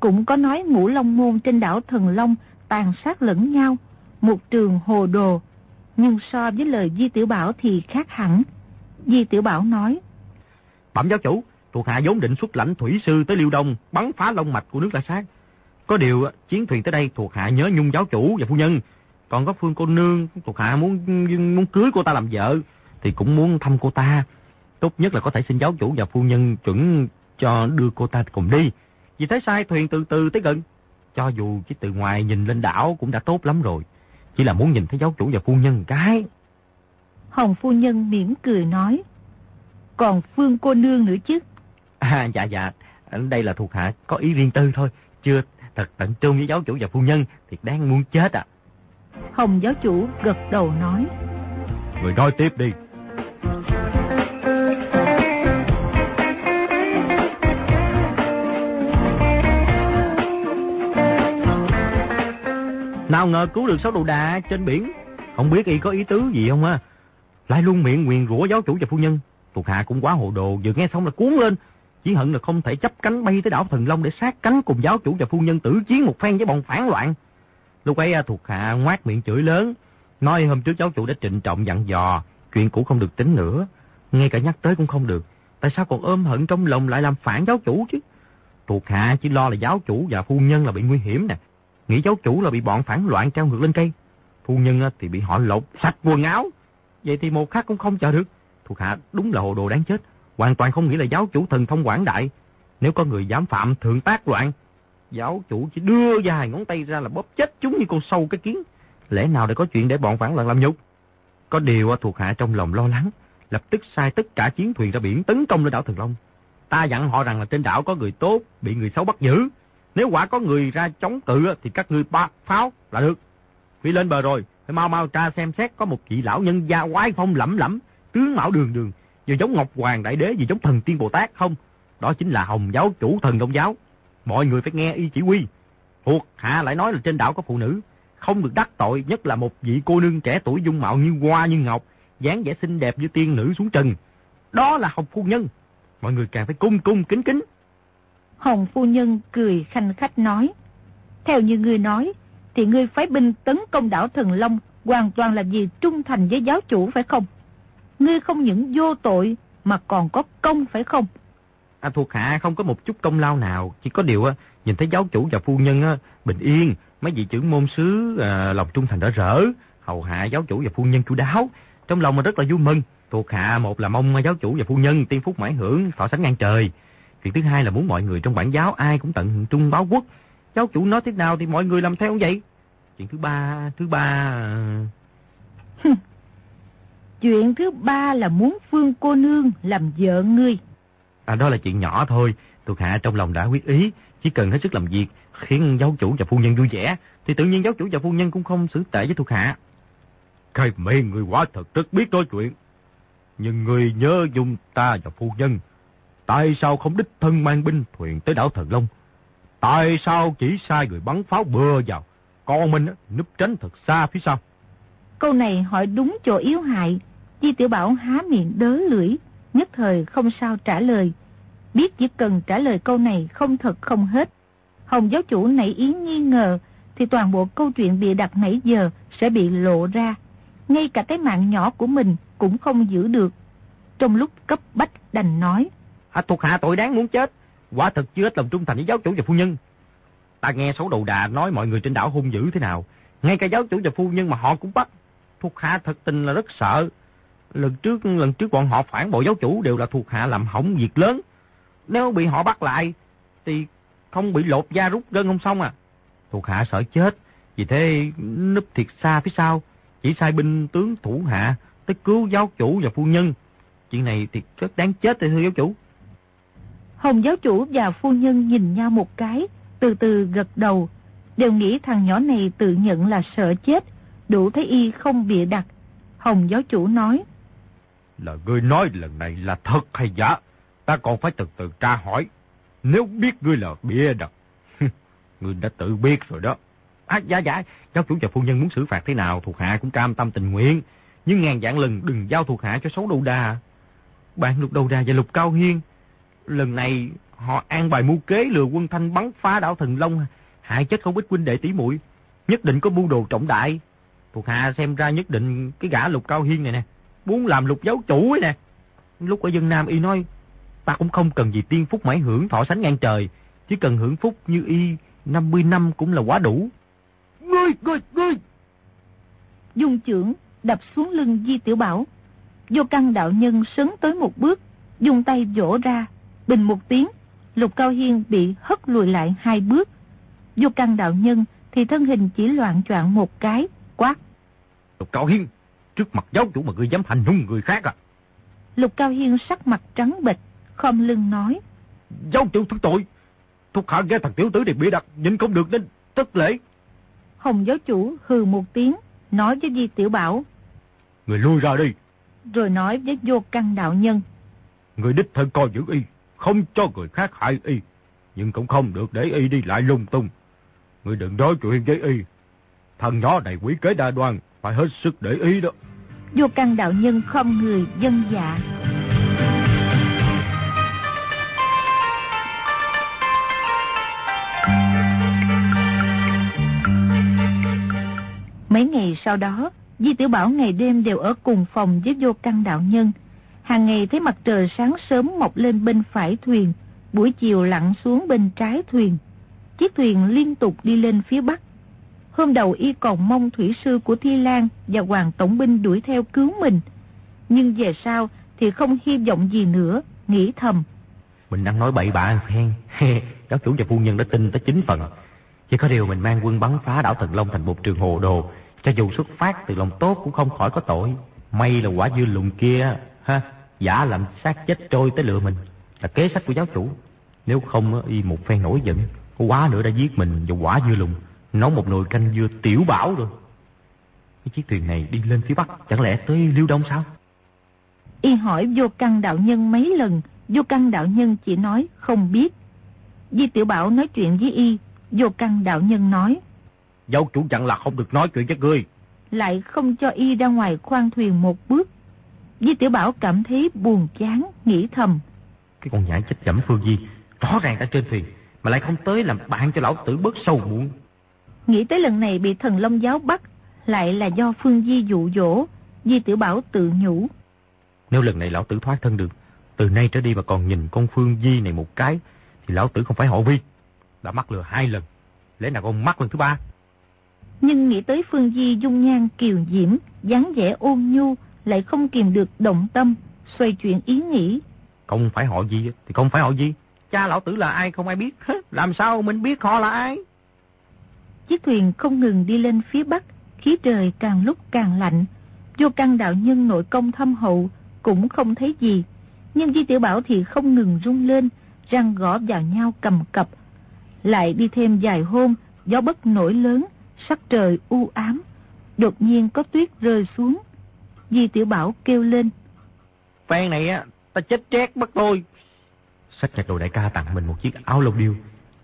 Cũng có nói ngũ long môn trên đảo Thần Long tàn sát lẫn nhau, một trường hồ đồ. Nhưng so với lời Di Tiểu Bảo thì khác hẳn. Di Tiểu Bảo nói. Bẩm giáo chủ, thuộc hạ vốn định xuất lãnh thủy sư tới Liêu Đông, bắn phá long mạch của nước La Sát. Có điều, chiến thuyền tới đây thuộc hạ nhớ nhung giáo chủ và phu nhân. Còn có Phương cô nương, thuộc hạ muốn muốn cưới cô ta làm vợ, thì cũng muốn thăm cô ta. Tốt nhất là có thể xin giáo chủ và phu nhân chuẩn cho đưa cô ta cùng đi. Vì thế sai thuyền từ từ tới gần. Cho dù chỉ từ ngoài nhìn lên đảo cũng đã tốt lắm rồi. Chỉ là muốn nhìn thấy giáo chủ và phu nhân cái. Hồng phu nhân mỉm cười nói. Còn Phương cô nương nữa chứ. À, dạ dạ, đây là thuộc hạ có ý riêng tư thôi. Chưa thật tận trung với giáo chủ và phu nhân thì đang muốn chết à. Hồng giáo chủ gật đầu nói. Người nói tiếp đi. Nào ngờ cứu được sáu đầu đà trên biển. Không biết y có ý tứ gì không á. Lại luôn miệng nguyền rủa giáo chủ và phu nhân. Thuộc hạ cũng quá hồ đồ, vừa nghe xong là cuốn lên. Chỉ hận là không thể chấp cánh bay tới đảo Thần Long để sát cánh cùng giáo chủ và phu nhân tử chiến một phen với bọn phản loạn. Lúc ấy à, thuộc hạ ngoát miệng chửi lớn. Nói hôm trước giáo chủ đã trịnh trọng dặn dò, chuyện cũ không được tính nữa. Ngay cả nhắc tới cũng không được. Tại sao còn ôm hận trong lòng lại làm phản giáo chủ chứ? Thuộc hạ chỉ lo là giáo chủ và phu nhân là bị nguy hiểm nè. Nghĩ giáo chủ là bị bọn phản loạn treo ngược lên cây. Phu nhân à, thì bị họ lột sạch quần áo. Vậy thì một khắc cũng không chờ được. Thuộc hạ đúng là hồ đồ đáng chết hoàn toàn không nghĩ là giáo chủ thần thông quảng đại. Nếu có người dám phạm thượng tác loạn, giáo chủ chỉ đưa dài ngón tay ra là bóp chết chúng như con sâu cái kiến. Lẽ nào để có chuyện để bọn phản loạn làm nhục? Có điều thuộc hạ trong lòng lo lắng, lập tức sai tất cả chiến thuyền ra biển tấn công lên đảo Thần Long. Ta dặn họ rằng là trên đảo có người tốt, bị người xấu bắt giữ. Nếu quả có người ra chống cự thì các ngươi ba pháo là được. Khi lên bờ rồi, phải mau mau tra xem xét có một vị lão nhân gia quái phong lẫm lẫm, tướng mạo đường đường, vừa giống Ngọc Hoàng Đại Đế vừa giống thần tiên Bồ Tát không? Đó chính là Hồng giáo chủ thần Đông giáo. Mọi người phải nghe y chỉ huy. Thuộc hạ lại nói là trên đảo có phụ nữ, không được đắc tội, nhất là một vị cô nương trẻ tuổi dung mạo như hoa như ngọc, dáng vẻ xinh đẹp như tiên nữ xuống trần. Đó là Hồng phu nhân. Mọi người càng phải cung cung kính kính. Hồng phu nhân cười khanh khách nói. Theo như ngươi nói, thì ngươi phái binh tấn công đảo Thần Long hoàn toàn là vì trung thành với giáo chủ phải không? Ngươi không những vô tội mà còn có công phải không? À, thuộc hạ không có một chút công lao nào, chỉ có điều nhìn thấy giáo chủ và phu nhân bình yên, mấy vị trưởng môn sứ à, lòng trung thành rỡ rỡ, hầu hạ giáo chủ và phu nhân chu đáo, trong lòng mình rất là vui mừng. Thuộc hạ một là mong giáo chủ và phu nhân tiên phúc mãi hưởng, thọ sánh ngang trời. Chuyện thứ hai là muốn mọi người trong bản giáo ai cũng tận trung báo quốc. Giáo chủ nói thế nào thì mọi người làm theo vậy. Chuyện thứ ba, thứ ba... Chuyện thứ ba là muốn Phương cô nương làm vợ ngươi. À đó là chuyện nhỏ thôi, thuộc hạ trong lòng đã quyết ý, chỉ cần hết sức làm việc, khiến giáo chủ và phu nhân vui vẻ, thì tự nhiên giáo chủ và phu nhân cũng không xử tệ với thuộc hạ. Khai mê người quá thật rất biết nói chuyện. Nhưng người nhớ dùng ta và phu nhân. Tại sao không đích thân mang binh thuyền tới đảo Thần Long? Tại sao chỉ sai người bắn pháo bừa vào? Con mình núp tránh thật xa phía sau. Câu này hỏi đúng chỗ yếu hại. Di Tiểu Bảo há miệng đớ lưỡi, nhất thời không sao trả lời. Biết chỉ cần trả lời câu này không thật không hết. Hồng giáo chủ nảy ý nghi ngờ, thì toàn bộ câu chuyện bịa đặt nãy giờ sẽ bị lộ ra. Ngay cả cái mạng nhỏ của mình cũng không giữ được. Trong lúc cấp bách đành nói. À, thuộc hạ tội đáng muốn chết. Quả thật chưa hết lòng trung thành với giáo chủ và phu nhân. Ta nghe xấu đầu đà nói mọi người trên đảo hung dữ thế nào. Ngay cả giáo chủ và phu nhân mà họ cũng bắt. Thuộc hạ thật tình là rất sợ. Lần trước lần trước bọn họ phản bội giáo chủ đều là thuộc hạ làm hỏng việc lớn. Nếu bị họ bắt lại thì không bị lột da rút gân không xong à. Thuộc hạ sợ chết. Vì thế núp thiệt xa phía sau. Chỉ sai binh tướng thủ hạ tới cứu giáo chủ và phu nhân. Chuyện này thì rất đáng chết thưa giáo chủ. Hồng giáo chủ và phu nhân nhìn nhau một cái, từ từ gật đầu, đều nghĩ thằng nhỏ này tự nhận là sợ chết, đủ thấy y không bịa đặt. Hồng giáo chủ nói lời ngươi nói lần này là thật hay giả, ta còn phải từ từ tra hỏi. Nếu biết ngươi là bịa đặt, ngươi đã tự biết rồi đó. À, dạ dạ, cháu chủ và phu nhân muốn xử phạt thế nào, thuộc hạ cũng cam tâm tình nguyện. Nhưng ngàn dạng lần đừng giao thuộc hạ cho xấu đầu đà. Bạn lục đầu đà và lục cao hiên, lần này họ an bài mưu kế lừa quân thanh bắn phá đảo thần Long, hại chết không ít huynh đệ tỷ muội Nhất định có mưu đồ trọng đại. Thuộc hạ xem ra nhất định cái gã lục cao hiên này nè, muốn làm lục giáo chủ ấy nè. Lúc ở dân Nam y nói, ta cũng không cần gì tiên phúc mãi hưởng thọ sánh ngang trời, chỉ cần hưởng phúc như y 50 năm cũng là quá đủ. Ngươi, ngươi, ngươi! Dung trưởng đập xuống lưng Di Tiểu Bảo. Vô căn đạo nhân sấn tới một bước, dùng tay vỗ ra, bình một tiếng, Lục Cao Hiên bị hất lùi lại hai bước. Vô căn đạo nhân thì thân hình chỉ loạn choạng một cái, quát. Lục Cao Hiên, trước mặt giáo chủ mà ngươi dám hành hung người khác à? Lục Cao Hiên sắc mặt trắng bệch, khom lưng nói. Giáo chủ thứ tội, thuộc hạ nghe thằng tiểu tử này bị đặt, nhìn không được nên tất lễ. Hồng giáo chủ hừ một tiếng, nói với Di Tiểu Bảo. Người lui ra đi. Rồi nói với vô căn đạo nhân. Người đích thân coi giữ y, không cho người khác hại y, nhưng cũng không được để y đi lại lung tung. Người đừng nói chuyện với y. Thần nhỏ này quý kế đa đoan, phải hết sức để ý đó. Vô căn đạo nhân không người dân dạ. Mấy ngày sau đó, Di Tiểu Bảo ngày đêm đều ở cùng phòng với vô căn đạo nhân. Hàng ngày thấy mặt trời sáng sớm mọc lên bên phải thuyền, buổi chiều lặn xuống bên trái thuyền. Chiếc thuyền liên tục đi lên phía bắc. Hôm đầu y còn mong thủy sư của Thi Lan và Hoàng Tổng binh đuổi theo cứu mình. Nhưng về sau thì không hy vọng gì nữa, nghĩ thầm. Mình đang nói bậy bạ khen. Giáo chủ và phu nhân đã tin tới chín phần. Chỉ có điều mình mang quân bắn phá đảo Thần Long thành một trường hồ đồ. Cho dù xuất phát từ lòng tốt cũng không khỏi có tội. May là quả dư lùng kia, ha, giả làm xác chết trôi tới lựa mình. Là kế sách của giáo chủ. Nếu không, y một phen nổi giận. Quá nữa đã giết mình và quả dư lùng. Nấu một nồi canh dưa tiểu bảo rồi. Cái chiếc thuyền này đi lên phía bắc, chẳng lẽ tới Liêu Đông sao? Y hỏi vô căn đạo nhân mấy lần, vô căn đạo nhân chỉ nói không biết. Di Tiểu Bảo nói chuyện với Y, vô căn đạo nhân nói. Giáo chủ dặn là không được nói chuyện với ngươi. Lại không cho Y ra ngoài khoang thuyền một bước. Di Tiểu Bảo cảm thấy buồn chán, nghĩ thầm. Cái con nhãi chết chẩm Phương Di, rõ ràng đã trên thuyền, mà lại không tới làm bạn cho lão tử bớt sâu muộn. Nghĩ tới lần này bị thần Long giáo bắt, lại là do Phương Di dụ dỗ, Di Tiểu Bảo tự nhủ. Nếu lần này lão tử thoát thân được, từ nay trở đi mà còn nhìn con Phương Di này một cái, thì lão tử không phải họ vi. Đã mắc lừa hai lần, lẽ nào còn mắc lần thứ ba? Nhưng nghĩ tới Phương Di dung nhan kiều diễm, dáng vẻ ôn nhu, lại không kìm được động tâm, xoay chuyển ý nghĩ. Không phải họ gì thì không phải họ gì. Cha lão tử là ai không ai biết. Làm sao mình biết họ là ai? Chiếc thuyền không ngừng đi lên phía bắc, khí trời càng lúc càng lạnh. Vô căn đạo nhân nội công thâm hậu cũng không thấy gì. Nhưng Di Tiểu Bảo thì không ngừng rung lên, răng gõ vào nhau cầm cập. Lại đi thêm vài hôm, gió bất nổi lớn, sắc trời u ám. Đột nhiên có tuyết rơi xuống. Di Tiểu Bảo kêu lên. Phen này á, ta chết chét bắt tôi. Sách nhạc đồ đại ca tặng mình một chiếc áo lông điêu.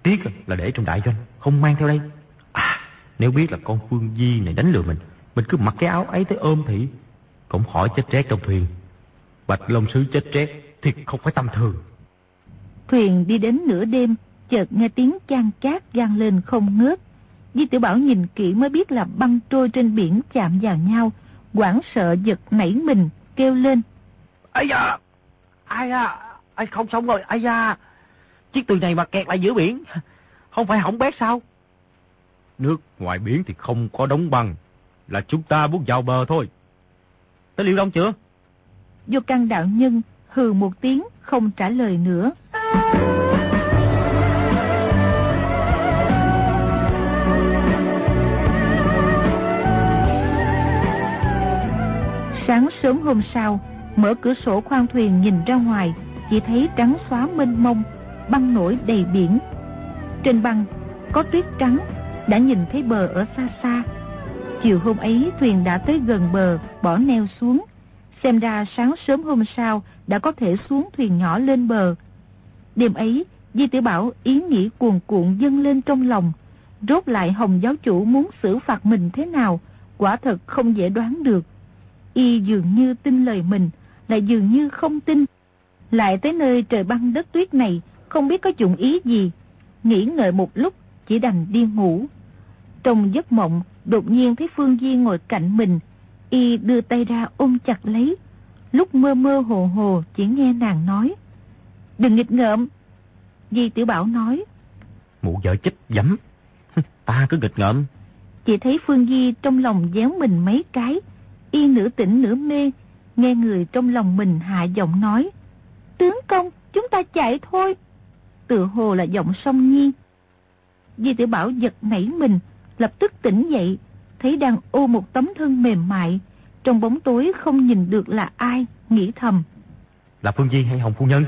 Tiếc là để trong đại doanh, không mang theo đây. À, nếu biết là con Phương Di này đánh lừa mình, mình cứ mặc cái áo ấy tới ôm thị. Cũng hỏi chết rét trong thuyền. Bạch Long Sứ chết rét thì không phải tâm thường. Thuyền đi đến nửa đêm, chợt nghe tiếng chan cát vang lên không ngớt. Di Tiểu Bảo nhìn kỹ mới biết là băng trôi trên biển chạm vào nhau, quảng sợ giật nảy mình, kêu lên. Ây da! Ai da! Ai không xong rồi, ai da! Chiếc thuyền này mà kẹt lại giữa biển, không phải hỏng bét sao? Nước ngoài biển thì không có đóng băng, là chúng ta bước vào bờ thôi. Tới liệu đông chưa? Vô căn đạo nhân hừ một tiếng không trả lời nữa. Sáng sớm hôm sau, mở cửa sổ khoang thuyền nhìn ra ngoài, chỉ thấy trắng xóa mênh mông, băng nổi đầy biển. Trên băng có tuyết trắng, đã nhìn thấy bờ ở xa xa. Chiều hôm ấy thuyền đã tới gần bờ, bỏ neo xuống. Xem ra sáng sớm hôm sau đã có thể xuống thuyền nhỏ lên bờ. Đêm ấy, Di Tử Bảo ý nghĩ cuồn cuộn dâng lên trong lòng. Rốt lại Hồng giáo chủ muốn xử phạt mình thế nào, quả thật không dễ đoán được. Y dường như tin lời mình, lại dường như không tin. Lại tới nơi trời băng đất tuyết này, không biết có dụng ý gì. Nghĩ ngợi một lúc, chỉ đành đi ngủ. Trong giấc mộng, đột nhiên thấy Phương Di ngồi cạnh mình. Y đưa tay ra ôm chặt lấy. Lúc mơ mơ hồ hồ chỉ nghe nàng nói. Đừng nghịch ngợm. Di Tiểu Bảo nói. Mụ vợ chết dẫm. Ta cứ nghịch ngợm. Chỉ thấy Phương Di trong lòng déo mình mấy cái. Y nửa tỉnh nửa mê. Nghe người trong lòng mình hạ giọng nói. Tướng công, chúng ta chạy thôi. Tự hồ là giọng song nhi. Di Tiểu Bảo giật nảy mình, lập tức tỉnh dậy, thấy đang ô một tấm thân mềm mại, trong bóng tối không nhìn được là ai, nghĩ thầm. Là Phương Di hay Hồng Phu Nhân?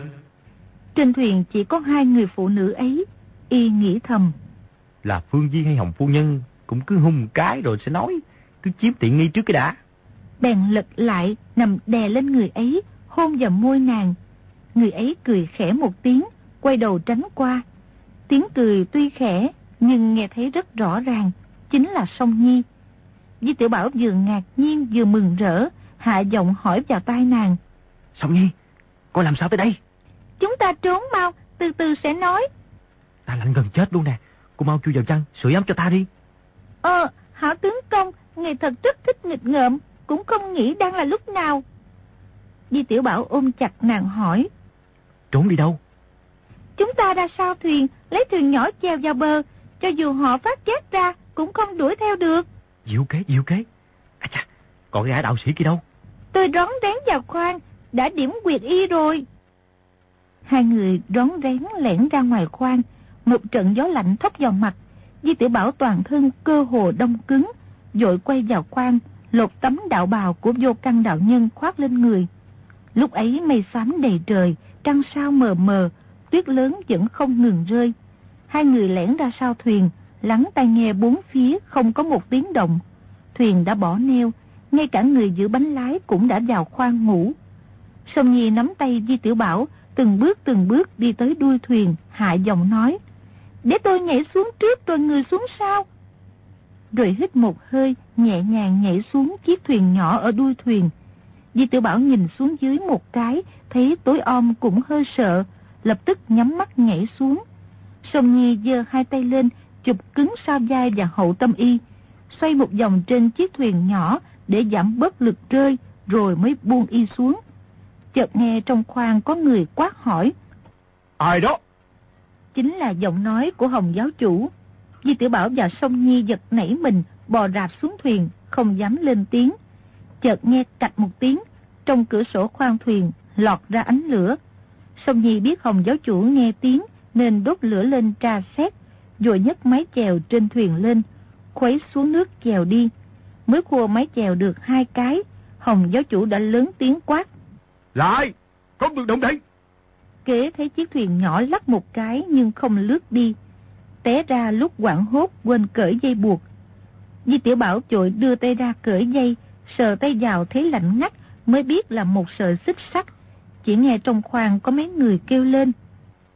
Trên thuyền chỉ có hai người phụ nữ ấy, y nghĩ thầm. Là Phương Di hay Hồng Phu Nhân, cũng cứ hung cái rồi sẽ nói, cứ chiếm tiện nghi trước cái đã. Bèn lật lại, nằm đè lên người ấy, hôn vào môi nàng. Người ấy cười khẽ một tiếng, quay đầu tránh qua. Tiếng cười tuy khẽ, nhưng nghe thấy rất rõ ràng, chính là Song Nhi. Di Tiểu Bảo vừa ngạc nhiên vừa mừng rỡ, hạ giọng hỏi vào tai nàng. Song Nhi, con làm sao tới đây? Chúng ta trốn mau, từ từ sẽ nói. Ta lạnh gần chết luôn nè, cô mau chui vào chăn, sưởi ấm cho ta đi. Ờ, hảo tướng công, người thật rất thích nghịch ngợm, cũng không nghĩ đang là lúc nào. Di Tiểu Bảo ôm chặt nàng hỏi. Trốn đi đâu? Chúng ta ra sao thuyền, lấy thuyền nhỏ chèo vào bờ, cho dù họ phát giác ra, cũng không đuổi theo được. Diệu kế, diệu kế. À chà, còn cái ả đạo sĩ kia đâu? Tôi rón rén vào khoang, đã điểm quyệt y rồi. Hai người rón rén lẻn ra ngoài khoang, một trận gió lạnh thốc vào mặt. Di tiểu Bảo toàn thân cơ hồ đông cứng, dội quay vào khoang, lột tấm đạo bào của vô căn đạo nhân khoác lên người. Lúc ấy mây xám đầy trời, trăng sao mờ mờ, tuyết lớn vẫn không ngừng rơi. Hai người lẻn ra sau thuyền, lắng tai nghe bốn phía không có một tiếng động. Thuyền đã bỏ neo, ngay cả người giữ bánh lái cũng đã vào khoang ngủ. Sông Nhi nắm tay Di Tiểu Bảo, từng bước từng bước đi tới đuôi thuyền, hạ giọng nói. Để tôi nhảy xuống trước rồi người xuống sau. Rồi hít một hơi, nhẹ nhàng nhảy xuống chiếc thuyền nhỏ ở đuôi thuyền. Di Tiểu Bảo nhìn xuống dưới một cái, thấy tối om cũng hơi sợ, lập tức nhắm mắt nhảy xuống. Sông Nhi giơ hai tay lên, chụp cứng sau vai và hậu tâm y, xoay một vòng trên chiếc thuyền nhỏ để giảm bớt lực rơi, rồi mới buông y xuống. Chợt nghe trong khoang có người quát hỏi. Ai đó? Chính là giọng nói của Hồng giáo chủ. Di Tiểu Bảo và Sông Nhi giật nảy mình, bò rạp xuống thuyền, không dám lên tiếng. Chợt nghe cạch một tiếng, trong cửa sổ khoang thuyền lọt ra ánh lửa. Sông Nhi biết Hồng giáo chủ nghe tiếng nên đốt lửa lên tra xét, rồi nhấc mái chèo trên thuyền lên, khuấy xuống nước chèo đi. Mới khua mái chèo được hai cái, Hồng giáo chủ đã lớn tiếng quát. Lại! Không được động đậy! Kế thấy chiếc thuyền nhỏ lắc một cái nhưng không lướt đi. Té ra lúc quảng hốt quên cởi dây buộc. Di tiểu Bảo chội đưa tay ra cởi dây, sờ tay vào thấy lạnh ngắt mới biết là một sợi xích sắt. Chỉ nghe trong khoang có mấy người kêu lên.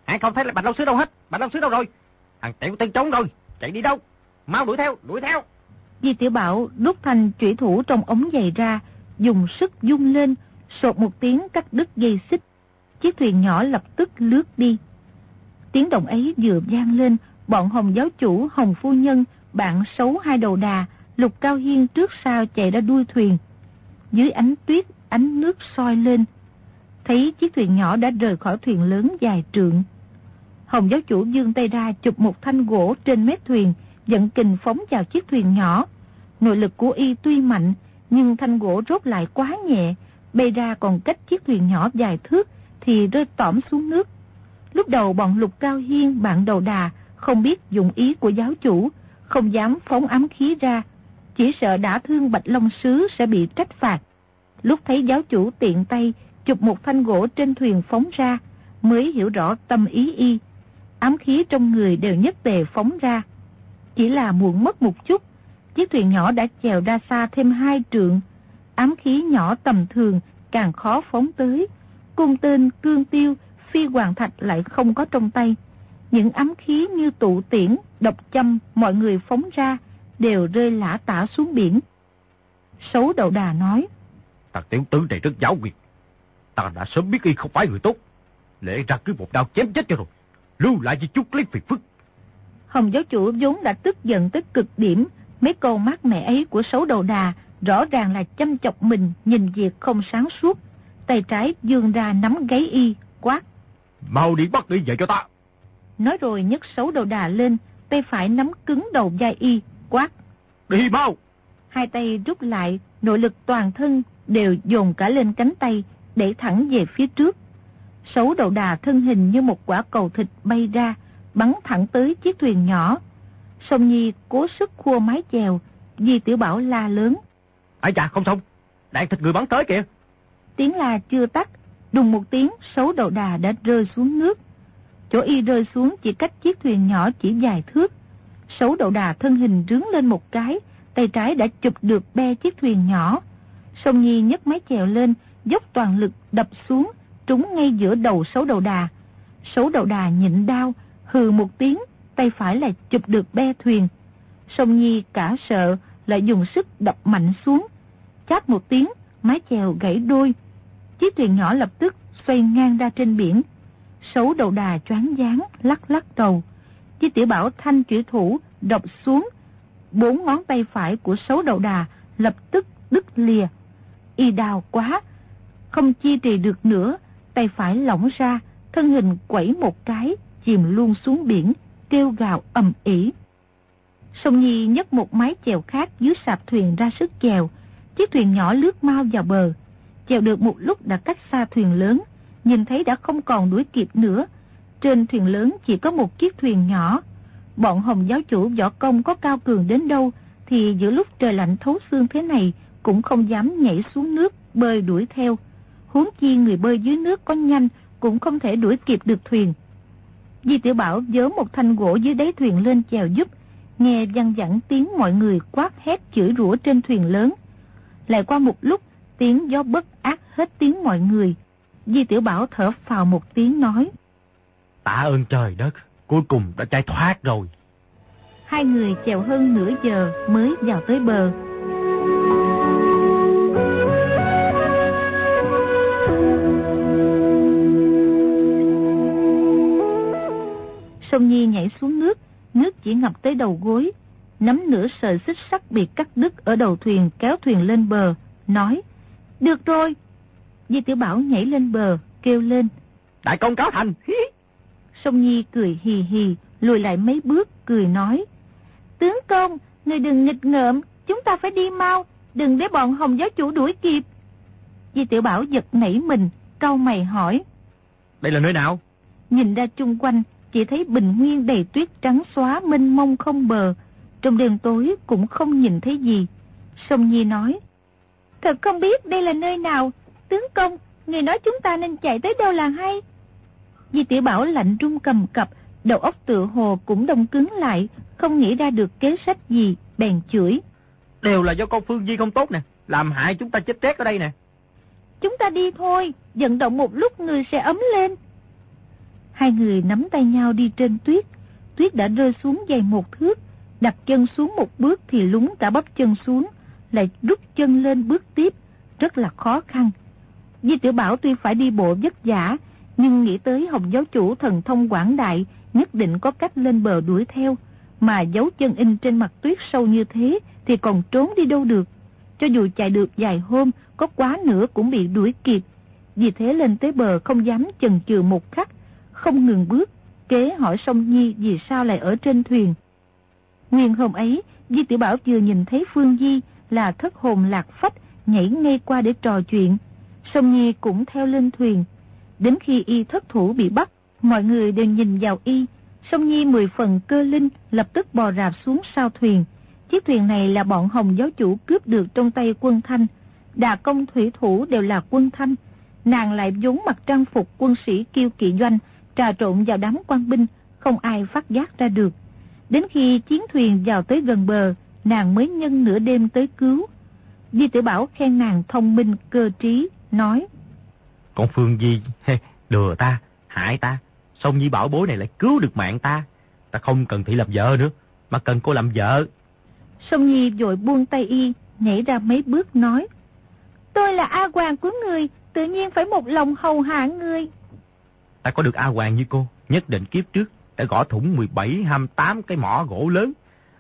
Ai không thấy là Bạch Long Sứ đâu hết? Bạch Long Sứ đâu rồi? Thằng tiểu tên trốn rồi, chạy đi đâu? Mau đuổi theo, đuổi theo. Di tiểu Bảo đút thành chủy thủ trong ống giày ra, dùng sức dung lên, sột một tiếng cắt đứt dây xích. Chiếc thuyền nhỏ lập tức lướt đi. Tiếng động ấy vừa gian lên, bọn Hồng giáo chủ, Hồng phu nhân, bạn xấu hai đầu đà, Lục Cao Hiên trước sau chạy ra đuôi thuyền. Dưới ánh tuyết, ánh nước soi lên. Thấy chiếc thuyền nhỏ đã rời khỏi thuyền lớn dài trượng. Hồng giáo chủ dương tay ra chụp một thanh gỗ trên mép thuyền, dẫn kình phóng vào chiếc thuyền nhỏ. Nội lực của y tuy mạnh, nhưng thanh gỗ rốt lại quá nhẹ, bay ra còn cách chiếc thuyền nhỏ dài thước thì rơi tỏm xuống nước. Lúc đầu bọn lục cao hiên bạn đầu đà không biết dụng ý của giáo chủ, không dám phóng ám khí ra, chỉ sợ đã thương Bạch Long Sứ sẽ bị trách phạt. Lúc thấy giáo chủ tiện tay chụp một thanh gỗ trên thuyền phóng ra, mới hiểu rõ tâm ý y. Ám khí trong người đều nhất tề phóng ra. Chỉ là muộn mất một chút, chiếc thuyền nhỏ đã chèo ra xa thêm hai trượng. Ám khí nhỏ tầm thường càng khó phóng tới. Cung tên, cương tiêu, phi hoàng thạch lại không có trong tay. Những ám khí như tụ tiễn, độc châm mọi người phóng ra đều rơi lã tả xuống biển. Xấu đầu đà nói. Tạc tiểu tử này rất giáo quyệt. Ta đã sớm biết y không phải người tốt. Lẽ ra cứ một đao chém chết cho rồi. Lưu lại cho chút lấy phiền phức. Hồng giáo chủ vốn đã tức giận tới cực điểm. Mấy câu mát mẹ ấy của xấu đầu đà rõ ràng là chăm chọc mình nhìn việc không sáng suốt. Tay trái dương ra nắm gáy y, quát. Mau đi bắt y về cho ta. Nói rồi nhấc xấu đầu đà lên, tay phải nắm cứng đầu vai y, quát. Đi mau! Hai tay rút lại, nội lực toàn thân đều dồn cả lên cánh tay, để thẳng về phía trước. Xấu đầu đà thân hình như một quả cầu thịt bay ra, bắn thẳng tới chiếc thuyền nhỏ. Sông Nhi cố sức khua mái chèo, Di Tiểu Bảo la lớn. Ây chà, không xong, đạn thịt người bắn tới kìa. Tiếng la chưa tắt, đùng một tiếng xấu đầu đà đã rơi xuống nước. Chỗ y rơi xuống chỉ cách chiếc thuyền nhỏ chỉ dài thước. Xấu đầu đà thân hình rướng lên một cái, tay trái đã chụp được be chiếc thuyền nhỏ. Sông Nhi nhấc mái chèo lên, dốc toàn lực đập xuống, trúng ngay giữa đầu xấu đầu đà. Xấu đầu đà nhịn đau, hừ một tiếng, tay phải lại chụp được be thuyền. Sông Nhi cả sợ, lại dùng sức đập mạnh xuống. Chát một tiếng, mái chèo gãy đôi. Chiếc thuyền nhỏ lập tức xoay ngang ra trên biển. Xấu đầu đà choáng dáng, lắc lắc đầu. Chiếc tiểu bảo thanh chủy thủ đập xuống. Bốn ngón tay phải của xấu đầu đà lập tức đứt lìa. Y đào quá, không chi trì được nữa, tay phải lỏng ra, thân hình quẩy một cái, chìm luôn xuống biển, kêu gào ầm ỉ. Sông Nhi nhấc một mái chèo khác dưới sạp thuyền ra sức chèo, chiếc thuyền nhỏ lướt mau vào bờ. Chèo được một lúc đã cách xa thuyền lớn, nhìn thấy đã không còn đuổi kịp nữa. Trên thuyền lớn chỉ có một chiếc thuyền nhỏ. Bọn hồng giáo chủ võ công có cao cường đến đâu thì giữa lúc trời lạnh thấu xương thế này cũng không dám nhảy xuống nước bơi đuổi theo. Huống chi người bơi dưới nước có nhanh cũng không thể đuổi kịp được thuyền. Di Tiểu Bảo dớ một thanh gỗ dưới đáy thuyền lên chèo giúp, nghe văng vẳng tiếng mọi người quát hét chửi rủa trên thuyền lớn. Lại qua một lúc, tiếng gió bất ác hết tiếng mọi người. Di Tiểu Bảo thở phào một tiếng nói. Tạ ơn trời đất, cuối cùng đã chạy thoát rồi. Hai người chèo hơn nửa giờ mới vào tới bờ. Sông Nhi nhảy xuống nước, nước chỉ ngập tới đầu gối. Nắm nửa sợi xích sắt bị cắt đứt ở đầu thuyền kéo thuyền lên bờ, nói, được rồi. Di Tiểu Bảo nhảy lên bờ, kêu lên. Đại công cáo thành. Sông Nhi cười hì hì, lùi lại mấy bước, cười nói. Tướng công, người đừng nghịch ngợm, chúng ta phải đi mau, đừng để bọn hồng giáo chủ đuổi kịp. Di Tiểu Bảo giật nảy mình, cau mày hỏi. Đây là nơi nào? Nhìn ra chung quanh, chỉ thấy bình nguyên đầy tuyết trắng xóa mênh mông không bờ. Trong đêm tối cũng không nhìn thấy gì. Sông Nhi nói. Thật không biết đây là nơi nào. Tướng công, người nói chúng ta nên chạy tới đâu là hay. Di tiểu Bảo lạnh trung cầm cập, đầu óc tựa hồ cũng đông cứng lại, không nghĩ ra được kế sách gì, bèn chửi. Đều là do con Phương Di không tốt nè, làm hại chúng ta chết chết ở đây nè. Chúng ta đi thôi, vận động một lúc người sẽ ấm lên. Hai người nắm tay nhau đi trên tuyết, tuyết đã rơi xuống dày một thước, đặt chân xuống một bước thì lúng cả bắp chân xuống, lại rút chân lên bước tiếp, rất là khó khăn. Di tiểu Bảo tuy phải đi bộ vất vả, nhưng nghĩ tới Hồng giáo chủ thần thông quảng đại, nhất định có cách lên bờ đuổi theo, mà dấu chân in trên mặt tuyết sâu như thế thì còn trốn đi đâu được. Cho dù chạy được vài hôm, có quá nữa cũng bị đuổi kịp. Vì thế lên tới bờ không dám chần chừ một khắc, không ngừng bước, kế hỏi sông Nhi vì sao lại ở trên thuyền. Nguyên hôm ấy, Di Tiểu Bảo vừa nhìn thấy Phương Di là thất hồn lạc phách nhảy ngay qua để trò chuyện. Sông Nhi cũng theo lên thuyền. Đến khi y thất thủ bị bắt, mọi người đều nhìn vào y. Sông Nhi mười phần cơ linh lập tức bò rạp xuống sau thuyền. Chiếc thuyền này là bọn Hồng giáo chủ cướp được trong tay quân Thanh. Đà công thủy thủ đều là quân Thanh. Nàng lại vốn mặc trang phục quân sĩ kiêu kỵ doanh, trà trộn vào đám quan binh, không ai phát giác ra được. Đến khi chiến thuyền vào tới gần bờ, nàng mới nhân nửa đêm tới cứu. Di tử Bảo khen nàng thông minh, cơ trí, nói. Con Phương Di, lừa ta, hại ta, xong Nhi bảo bối này lại cứu được mạng ta. Ta không cần thị làm vợ nữa, mà cần cô làm vợ. Sông Nhi vội buông tay y, nhảy ra mấy bước nói. Tôi là A Hoàng của người, tự nhiên phải một lòng hầu hạ người. Ta có được A Hoàng như cô, nhất định kiếp trước đã gõ thủng 17, 28 cái mỏ gỗ lớn,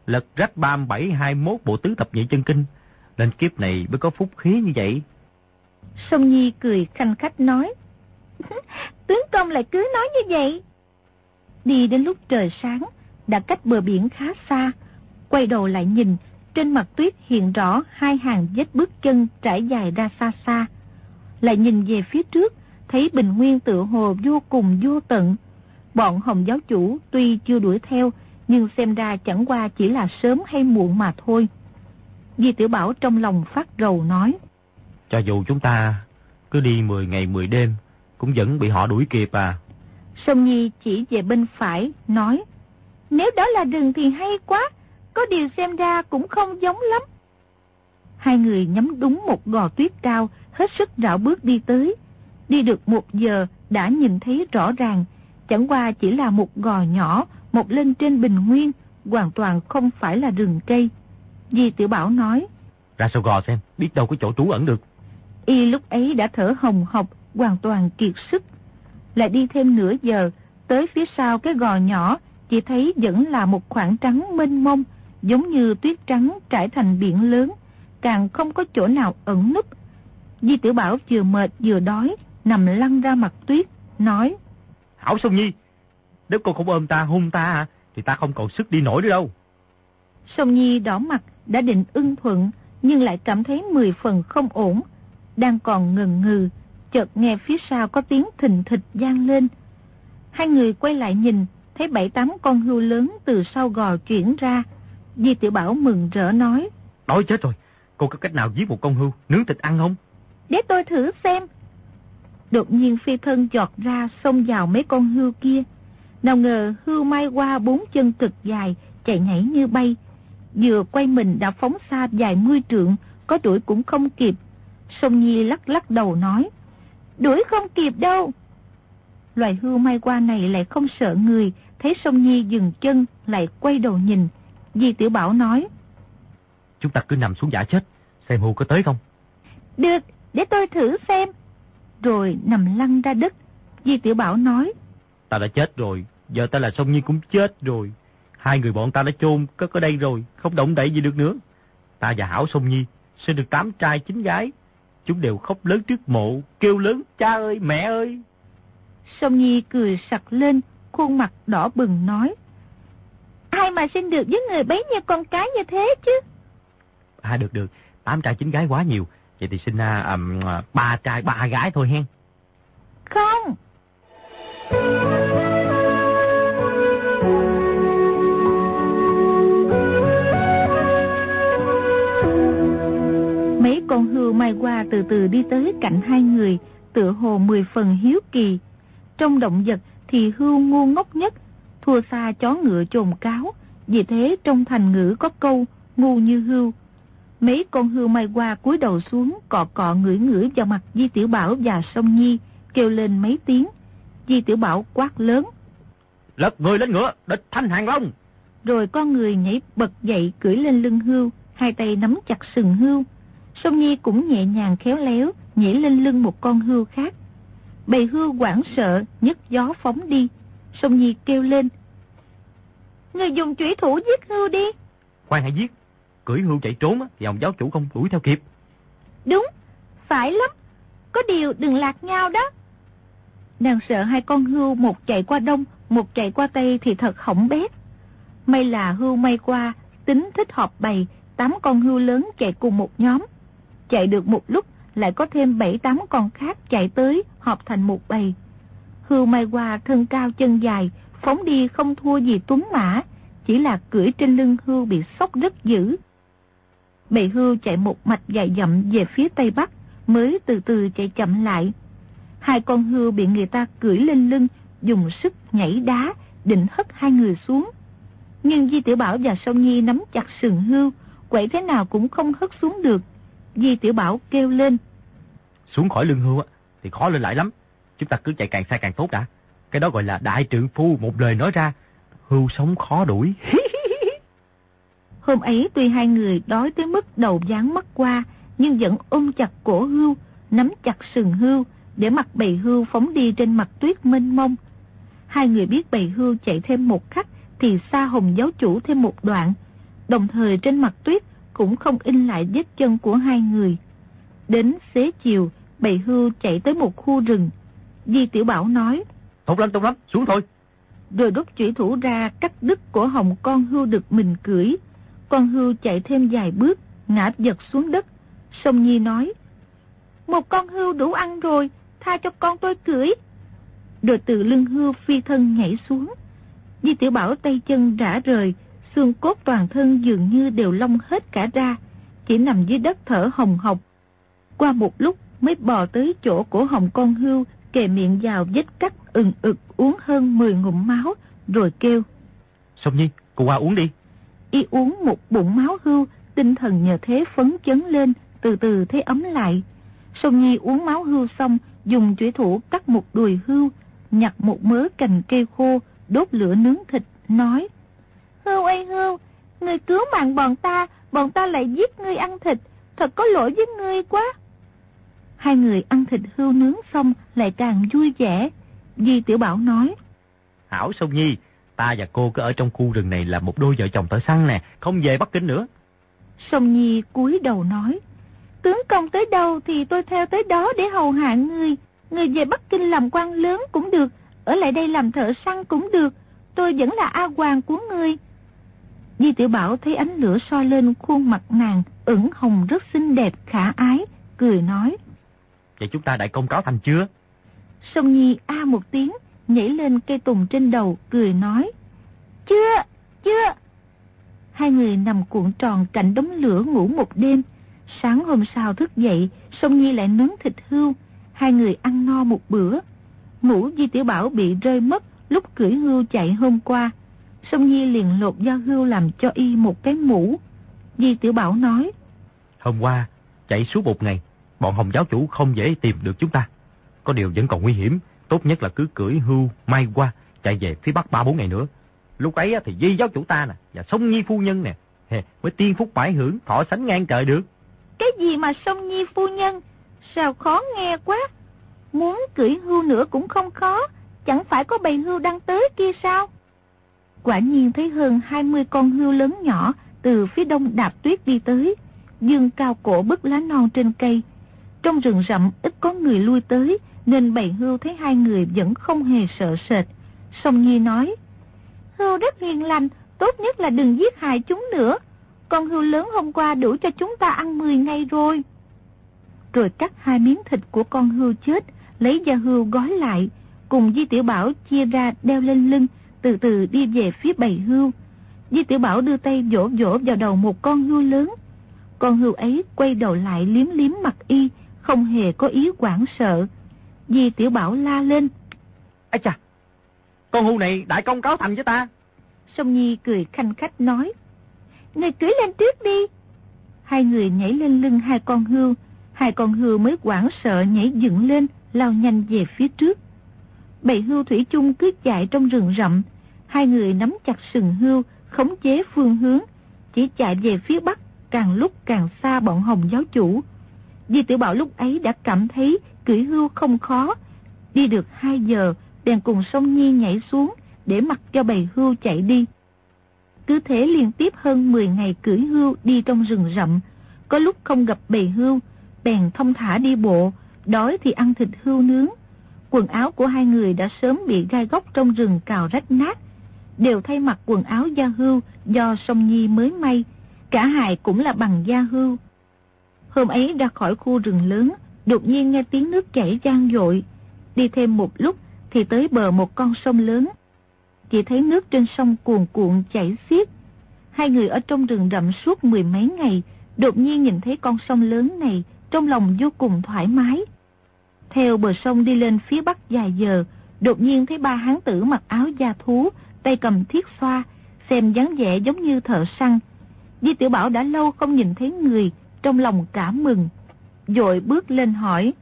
lật rách 37, 21 bộ tứ thập nhị chân kinh, nên kiếp này mới có phúc khí như vậy. Sông Nhi cười khanh khách nói, tướng công lại cứ nói như vậy. Đi đến lúc trời sáng, đã cách bờ biển khá xa, quay đầu lại nhìn, trên mặt tuyết hiện rõ hai hàng vết bước chân trải dài ra xa xa. Lại nhìn về phía trước, thấy bình nguyên tự hồ vô cùng vô tận. Bọn hồng giáo chủ tuy chưa đuổi theo, nhưng xem ra chẳng qua chỉ là sớm hay muộn mà thôi. Di tiểu Bảo trong lòng phát rầu nói. Cho dù chúng ta cứ đi 10 ngày 10 đêm, cũng vẫn bị họ đuổi kịp à. Sông Nhi chỉ về bên phải, nói. Nếu đó là rừng thì hay quá, có điều xem ra cũng không giống lắm. Hai người nhắm đúng một gò tuyết cao, hết sức rảo bước đi tới. Đi được một giờ đã nhìn thấy rõ ràng, chẳng qua chỉ là một gò nhỏ, một lên trên bình nguyên, hoàn toàn không phải là rừng cây. Di Tiểu Bảo nói. Ra sau gò xem, biết đâu có chỗ trú ẩn được. Y lúc ấy đã thở hồng hộc, hoàn toàn kiệt sức. Lại đi thêm nửa giờ, tới phía sau cái gò nhỏ, chỉ thấy vẫn là một khoảng trắng mênh mông, giống như tuyết trắng trải thành biển lớn, càng không có chỗ nào ẩn núp. Di Tiểu Bảo vừa mệt vừa đói, nằm lăn ra mặt tuyết, nói. Hảo Sông Nhi, nếu cô không ôm ta, hung ta, thì ta không còn sức đi nổi nữa đâu. Sông Nhi đỏ mặt, đã định ưng thuận, nhưng lại cảm thấy mười phần không ổn. Đang còn ngần ngừ, chợt nghe phía sau có tiếng thình thịch gian lên. Hai người quay lại nhìn, thấy bảy tám con hươu lớn từ sau gò chuyển ra. Di Tiểu Bảo mừng rỡ nói. Đói chết rồi, cô có cách nào giết một con hươu, nướng thịt ăn không? Để tôi thử xem. Đột nhiên phi thân giọt ra xông vào mấy con hươu kia. Nào ngờ hươu mai qua bốn chân cực dài, chạy nhảy như bay. Vừa quay mình đã phóng xa dài mươi trượng, có đuổi cũng không kịp. Sông Nhi lắc lắc đầu nói. Đuổi không kịp đâu. Loài hươu mai qua này lại không sợ người, thấy Sông Nhi dừng chân, lại quay đầu nhìn. Di Tiểu Bảo nói. Chúng ta cứ nằm xuống giả chết, xem hươu có tới không? Được, để tôi thử xem. Rồi nằm lăn ra đất. Di Tiểu Bảo nói. Ta đã chết rồi, giờ ta là Sông Nhi cũng chết rồi. Hai người bọn ta đã chôn cất ở đây rồi, không động đậy gì được nữa. Ta và Hảo Sông Nhi sinh được tám trai chín gái. Chúng đều khóc lớn trước mộ, kêu lớn cha ơi, mẹ ơi. Sông Nhi cười sặc lên, khuôn mặt đỏ bừng nói. Ai mà sinh được với người bấy nhiêu con cái như thế chứ? À được được, tám trai chín gái quá nhiều. Vậy thì sinh ra um, ba trai ba gái thôi hen. Không. Mấy con hươu mai qua từ từ đi tới cạnh hai người, tựa hồ mười phần hiếu kỳ. Trong động vật thì hươu ngu ngốc nhất, thua xa chó ngựa trồn cáo, vì thế trong thành ngữ có câu ngu như hươu. Mấy con hươu mai qua cúi đầu xuống, cọ cọ ngửi ngửi vào mặt Di Tiểu Bảo và Sông Nhi, kêu lên mấy tiếng. Di Tiểu Bảo quát lớn. Lật người lên ngựa, địch thanh hàng long. Rồi con người nhảy bật dậy cưỡi lên lưng hươu, hai tay nắm chặt sừng hươu. Sông Nhi cũng nhẹ nhàng khéo léo, nhảy lên lưng một con hươu khác. Bầy hươu quảng sợ, nhấc gió phóng đi. Sông Nhi kêu lên. Người dùng chủy thủ giết hươu đi. Khoan hãy giết. Cưỡi hươu chạy trốn thì ông giáo chủ không đuổi theo kịp. Đúng, phải lắm. Có điều đừng lạc nhau đó. Nàng sợ hai con hươu một chạy qua đông, một chạy qua tây thì thật hỏng bét. May là hươu may qua, tính thích họp bầy, tám con hươu lớn chạy cùng một nhóm. Chạy được một lúc, lại có thêm bảy tám con khác chạy tới, họp thành một bầy. Hươu may qua thân cao chân dài, phóng đi không thua gì tuấn mã, chỉ là cưỡi trên lưng hươu bị sốc rất dữ. Bầy hươu chạy một mạch dài dậm về phía tây bắc, mới từ từ chạy chậm lại. Hai con hươu bị người ta cưỡi lên lưng, dùng sức nhảy đá, định hất hai người xuống. Nhưng Di Tiểu Bảo và Sông Nhi nắm chặt sừng hươu, quậy thế nào cũng không hất xuống được. Di Tiểu Bảo kêu lên. Xuống khỏi lưng hươu thì khó lên lại lắm. Chúng ta cứ chạy càng xa càng tốt đã. Cái đó gọi là đại trượng phu một lời nói ra. Hươu sống khó đuổi. Hôm ấy tuy hai người đói tới mức đầu dán mắt qua, nhưng vẫn ôm chặt cổ hươu, nắm chặt sừng hươu, để mặc bầy hươu phóng đi trên mặt tuyết mênh mông. Hai người biết bầy hươu chạy thêm một khắc thì xa hồng giáo chủ thêm một đoạn, đồng thời trên mặt tuyết cũng không in lại vết chân của hai người. Đến xế chiều, bầy hươu chạy tới một khu rừng. Di Tiểu Bảo nói, Tốt lắm, tốt lắm, xuống thôi. Rồi đốt chủy thủ ra cắt đứt cổ hồng con hươu được mình cưỡi. Con hươu chạy thêm vài bước, ngã giật xuống đất. Sông Nhi nói, Một con hươu đủ ăn rồi, tha cho con tôi cưỡi. Rồi từ lưng hươu phi thân nhảy xuống. Di Tiểu Bảo tay chân rã rời, xương cốt toàn thân dường như đều lông hết cả ra, chỉ nằm dưới đất thở hồng hộc. Qua một lúc mới bò tới chỗ của hồng con hươu, kề miệng vào vết cắt ừng ực uống hơn 10 ngụm máu, rồi kêu. Sông Nhi, cô qua uống đi. Y uống một bụng máu hươu, tinh thần nhờ thế phấn chấn lên, từ từ thấy ấm lại. Sông Nhi uống máu hươu xong, dùng chủy thủ cắt một đùi hươu, nhặt một mớ cành cây khô, đốt lửa nướng thịt, nói. Hươu ơi hươu, người cứu mạng bọn ta, bọn ta lại giết ngươi ăn thịt, thật có lỗi với ngươi quá. Hai người ăn thịt hươu nướng xong lại càng vui vẻ. Di Tiểu Bảo nói. Hảo Sông Nhi, ta và cô cứ ở trong khu rừng này là một đôi vợ chồng tở săn nè, không về Bắc Kinh nữa. Sông Nhi cúi đầu nói. Tướng công tới đâu thì tôi theo tới đó để hầu hạ ngươi. Ngươi về Bắc Kinh làm quan lớn cũng được, ở lại đây làm thợ săn cũng được. Tôi vẫn là A Hoàng của ngươi. Di Tiểu Bảo thấy ánh lửa soi lên khuôn mặt nàng, ửng hồng rất xinh đẹp khả ái, cười nói. Vậy chúng ta đại công cáo thành chưa? Sông Nhi a một tiếng, nhảy lên cây tùng trên đầu, cười nói. Chưa, chưa. Hai người nằm cuộn tròn cạnh đống lửa ngủ một đêm. Sáng hôm sau thức dậy, Sông Nhi lại nướng thịt hươu. Hai người ăn no một bữa. mũ Di Tiểu Bảo bị rơi mất lúc cưỡi hươu chạy hôm qua. Sông Nhi liền lột da hươu làm cho y một cái mũ. Di Tiểu Bảo nói. Hôm qua, chạy suốt một ngày, bọn hồng giáo chủ không dễ tìm được chúng ta. Có điều vẫn còn nguy hiểm, tốt nhất là cứ cưỡi hưu, may qua, chạy về phía bắc ba bốn ngày nữa. Lúc ấy thì Di giáo chủ ta nè, và Sông Nhi phu nhân nè, mới tiên phúc bãi hưởng, thọ sánh ngang trời được. Cái gì mà Sông Nhi phu nhân? Sao khó nghe quá. Muốn cưỡi hưu nữa cũng không khó, chẳng phải có bầy hưu đang tới kia sao? Quả nhiên thấy hơn 20 con hưu lớn nhỏ từ phía đông đạp tuyết đi tới, dương cao cổ bức lá non trên cây. Trong rừng rậm ít có người lui tới, nên bầy hưu thấy hai người vẫn không hề sợ sệt. Song Nhi nói, Hưu rất hiền lành, tốt nhất là đừng giết hại chúng nữa. Con hưu lớn hôm qua đủ cho chúng ta ăn 10 ngày rồi. Rồi cắt hai miếng thịt của con hưu chết, lấy da hưu gói lại, cùng Di Tiểu Bảo chia ra đeo lên lưng, từ từ đi về phía bầy hưu. Di Tiểu Bảo đưa tay vỗ vỗ vào đầu một con hưu lớn. Con hưu ấy quay đầu lại liếm liếm mặt y, không hề có ý quảng sợ. Di Tiểu Bảo la lên. Ây chà, con hưu này đại công cáo thành với ta. Sông Nhi cười khanh khách nói. Người cưới lên trước đi. Hai người nhảy lên lưng hai con hưu. Hai con hưu mới quảng sợ nhảy dựng lên, lao nhanh về phía trước. Bầy hưu thủy chung cứ chạy trong rừng rậm. Hai người nắm chặt sừng hưu, khống chế phương hướng. Chỉ chạy về phía bắc, càng lúc càng xa bọn hồng giáo chủ. Di tử Bảo lúc ấy đã cảm thấy cưỡi hưu không khó. Đi được 2 giờ, bèn cùng sông Nhi nhảy xuống để mặc cho bầy hưu chạy đi. Cứ thế liên tiếp hơn 10 ngày cưỡi hưu đi trong rừng rậm. Có lúc không gặp bầy hưu, bèn thông thả đi bộ, đói thì ăn thịt hưu nướng. Quần áo của hai người đã sớm bị gai góc trong rừng cào rách nát, đều thay mặc quần áo da hưu do sông Nhi mới may. Cả hai cũng là bằng da hưu. Hôm ấy ra khỏi khu rừng lớn, đột nhiên nghe tiếng nước chảy gian dội. Đi thêm một lúc thì tới bờ một con sông lớn. Chỉ thấy nước trên sông cuồn cuộn chảy xiết. Hai người ở trong rừng rậm suốt mười mấy ngày, đột nhiên nhìn thấy con sông lớn này, trong lòng vô cùng thoải mái. Theo bờ sông đi lên phía bắc dài giờ, đột nhiên thấy ba hán tử mặc áo da thú, tay cầm thiết xoa, xem dáng vẻ giống như thợ săn. Di Tiểu Bảo đã lâu không nhìn thấy người, trong lòng cảm mừng. Rồi bước lên hỏi.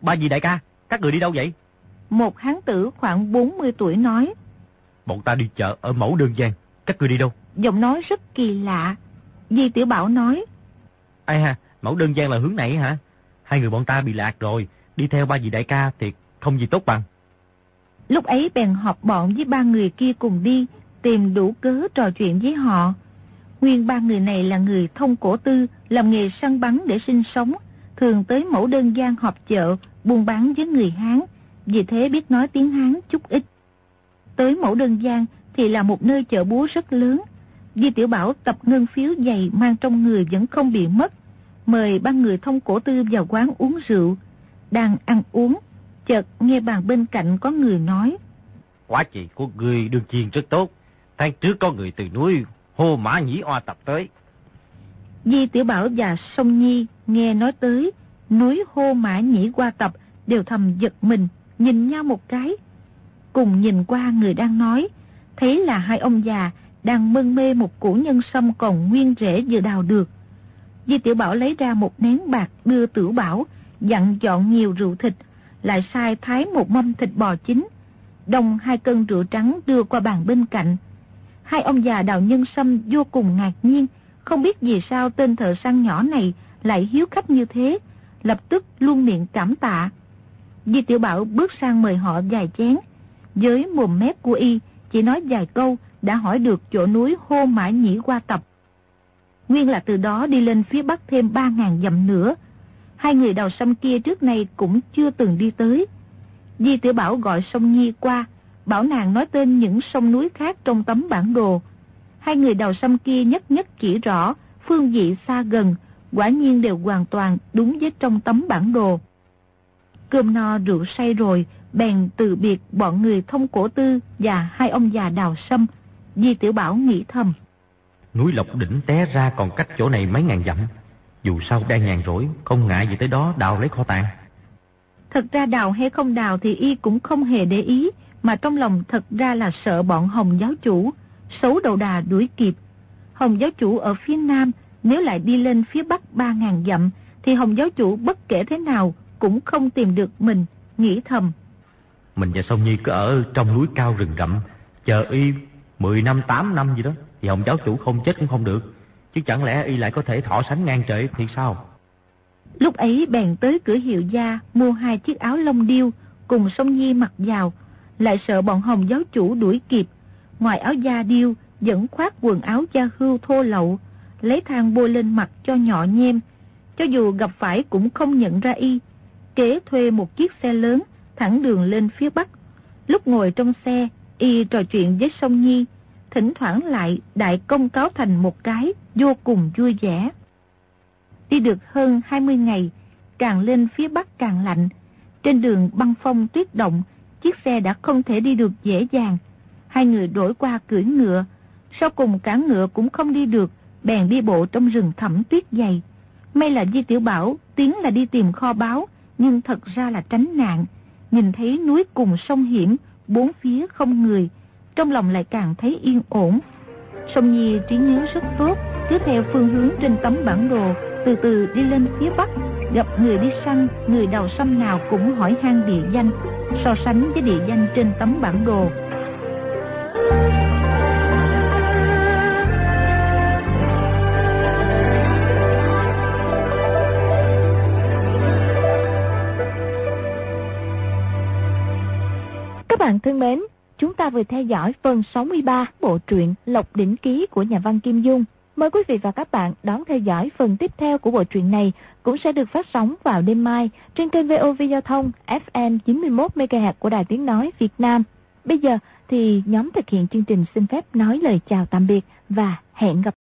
Ba gì đại ca, các người đi đâu vậy? Một hán tử khoảng 40 tuổi nói. Bọn ta đi chợ ở mẫu đơn giang, các người đi đâu? Giọng nói rất kỳ lạ. Di Tiểu Bảo nói. Ai ha, mẫu đơn giang là hướng này hả? Hai người bọn ta bị lạc rồi, đi theo ba dì đại ca thì không gì tốt bằng. Lúc ấy bèn họp bọn với ba người kia cùng đi, tìm đủ cớ trò chuyện với họ. Nguyên ba người này là người thông cổ tư, làm nghề săn bắn để sinh sống, thường tới mẫu đơn gian họp chợ, buôn bán với người Hán, vì thế biết nói tiếng Hán chút ít. Tới mẫu đơn gian thì là một nơi chợ búa rất lớn. Di Tiểu Bảo tập ngân phiếu dày mang trong người vẫn không bị mất. Mời ba người thông cổ tư vào quán uống rượu. Đang ăn uống, chợt nghe bàn bên cạnh có người nói. Quá chị của người đường chiên rất tốt. Tháng trước có người từ núi hô Mã Nhĩ Oa tập tới. Di Tiểu Bảo và Sông Nhi nghe nói tới núi Hô Mã Nhĩ Qua tập đều thầm giật mình, nhìn nhau một cái. Cùng nhìn qua người đang nói, thấy là hai ông già đang mân mê một củ nhân sâm còn nguyên rễ vừa đào được. Di Tiểu Bảo lấy ra một nén bạc đưa Tiểu Bảo, dặn dọn nhiều rượu thịt, lại sai thái một mâm thịt bò chín, đồng hai cân rượu trắng đưa qua bàn bên cạnh. Hai ông già đào nhân sâm vô cùng ngạc nhiên, không biết vì sao tên thợ săn nhỏ này lại hiếu khách như thế, lập tức luôn miệng cảm tạ. Di Tiểu Bảo bước sang mời họ vài chén, với mồm mép của y chỉ nói vài câu đã hỏi được chỗ núi Hô Mã Nhĩ qua tập. Nguyên là từ đó đi lên phía bắc thêm ba ngàn dặm nữa. Hai người đào sâm kia trước nay cũng chưa từng đi tới. Di Tiểu Bảo gọi sông Nhi qua, bảo nàng nói tên những sông núi khác trong tấm bản đồ. Hai người đào sâm kia nhất nhất chỉ rõ, phương vị xa gần, quả nhiên đều hoàn toàn đúng với trong tấm bản đồ. Cơm no rượu say rồi, bèn từ biệt bọn người thông cổ tư và hai ông già đào sâm. Di Tiểu Bảo nghĩ thầm. Núi Lộc Đỉnh té ra còn cách chỗ này mấy ngàn dặm. Dù sao đang nhàn rỗi, không ngại gì tới đó đào lấy kho tàng. Thật ra đào hay không đào thì y cũng không hề để ý, mà trong lòng thật ra là sợ bọn Hồng giáo chủ, xấu đầu đà đuổi kịp. Hồng giáo chủ ở phía nam, nếu lại đi lên phía bắc ba ngàn dặm, thì Hồng giáo chủ bất kể thế nào cũng không tìm được mình, nghĩ thầm. Mình và Sông Nhi cứ ở trong núi cao rừng rậm, chờ y 10 năm 8 năm gì đó, thì Hồng giáo chủ không chết cũng không được. Chứ chẳng lẽ y lại có thể thọ sánh ngang trời thì sao? Lúc ấy bèn tới cửa hiệu gia mua hai chiếc áo lông điêu cùng Sông Nhi mặc vào, lại sợ bọn Hồng giáo chủ đuổi kịp. Ngoài áo da điêu, vẫn khoác quần áo da hưu thô lậu, lấy than bôi lên mặt cho nhỏ nhem. Cho dù gặp phải cũng không nhận ra y. Kế thuê một chiếc xe lớn, thẳng đường lên phía bắc. Lúc ngồi trong xe, y trò chuyện với Sông Nhi, thỉnh thoảng lại đại công cáo thành một cái, vô cùng vui vẻ. Đi được hơn 20 ngày, càng lên phía bắc càng lạnh. Trên đường băng phong tuyết động, chiếc xe đã không thể đi được dễ dàng. Hai người đổi qua cưỡi ngựa, sau cùng cả ngựa cũng không đi được, bèn đi bộ trong rừng thẳm tuyết dày. May là Di Tiểu Bảo tiếng là đi tìm kho báo, nhưng thật ra là tránh nạn. Nhìn thấy núi cùng sông hiểm, bốn phía không người, trong lòng lại càng thấy yên ổn. Sông Nhi trí nhớ rất tốt, cứ theo phương hướng trên tấm bản đồ, từ từ đi lên phía bắc, gặp người đi săn, người đầu sâm nào cũng hỏi han địa danh, so sánh với địa danh trên tấm bản đồ. Bạn thân mến, chúng ta vừa theo dõi phần 63 bộ truyện Lộc Đỉnh Ký của nhà văn Kim Dung. Mời quý vị và các bạn đón theo dõi phần tiếp theo của bộ truyện này cũng sẽ được phát sóng vào đêm mai trên kênh VOV Giao thông FM 91MHz của Đài Tiếng Nói Việt Nam. Bây giờ thì nhóm thực hiện chương trình xin phép nói lời chào tạm biệt và hẹn gặp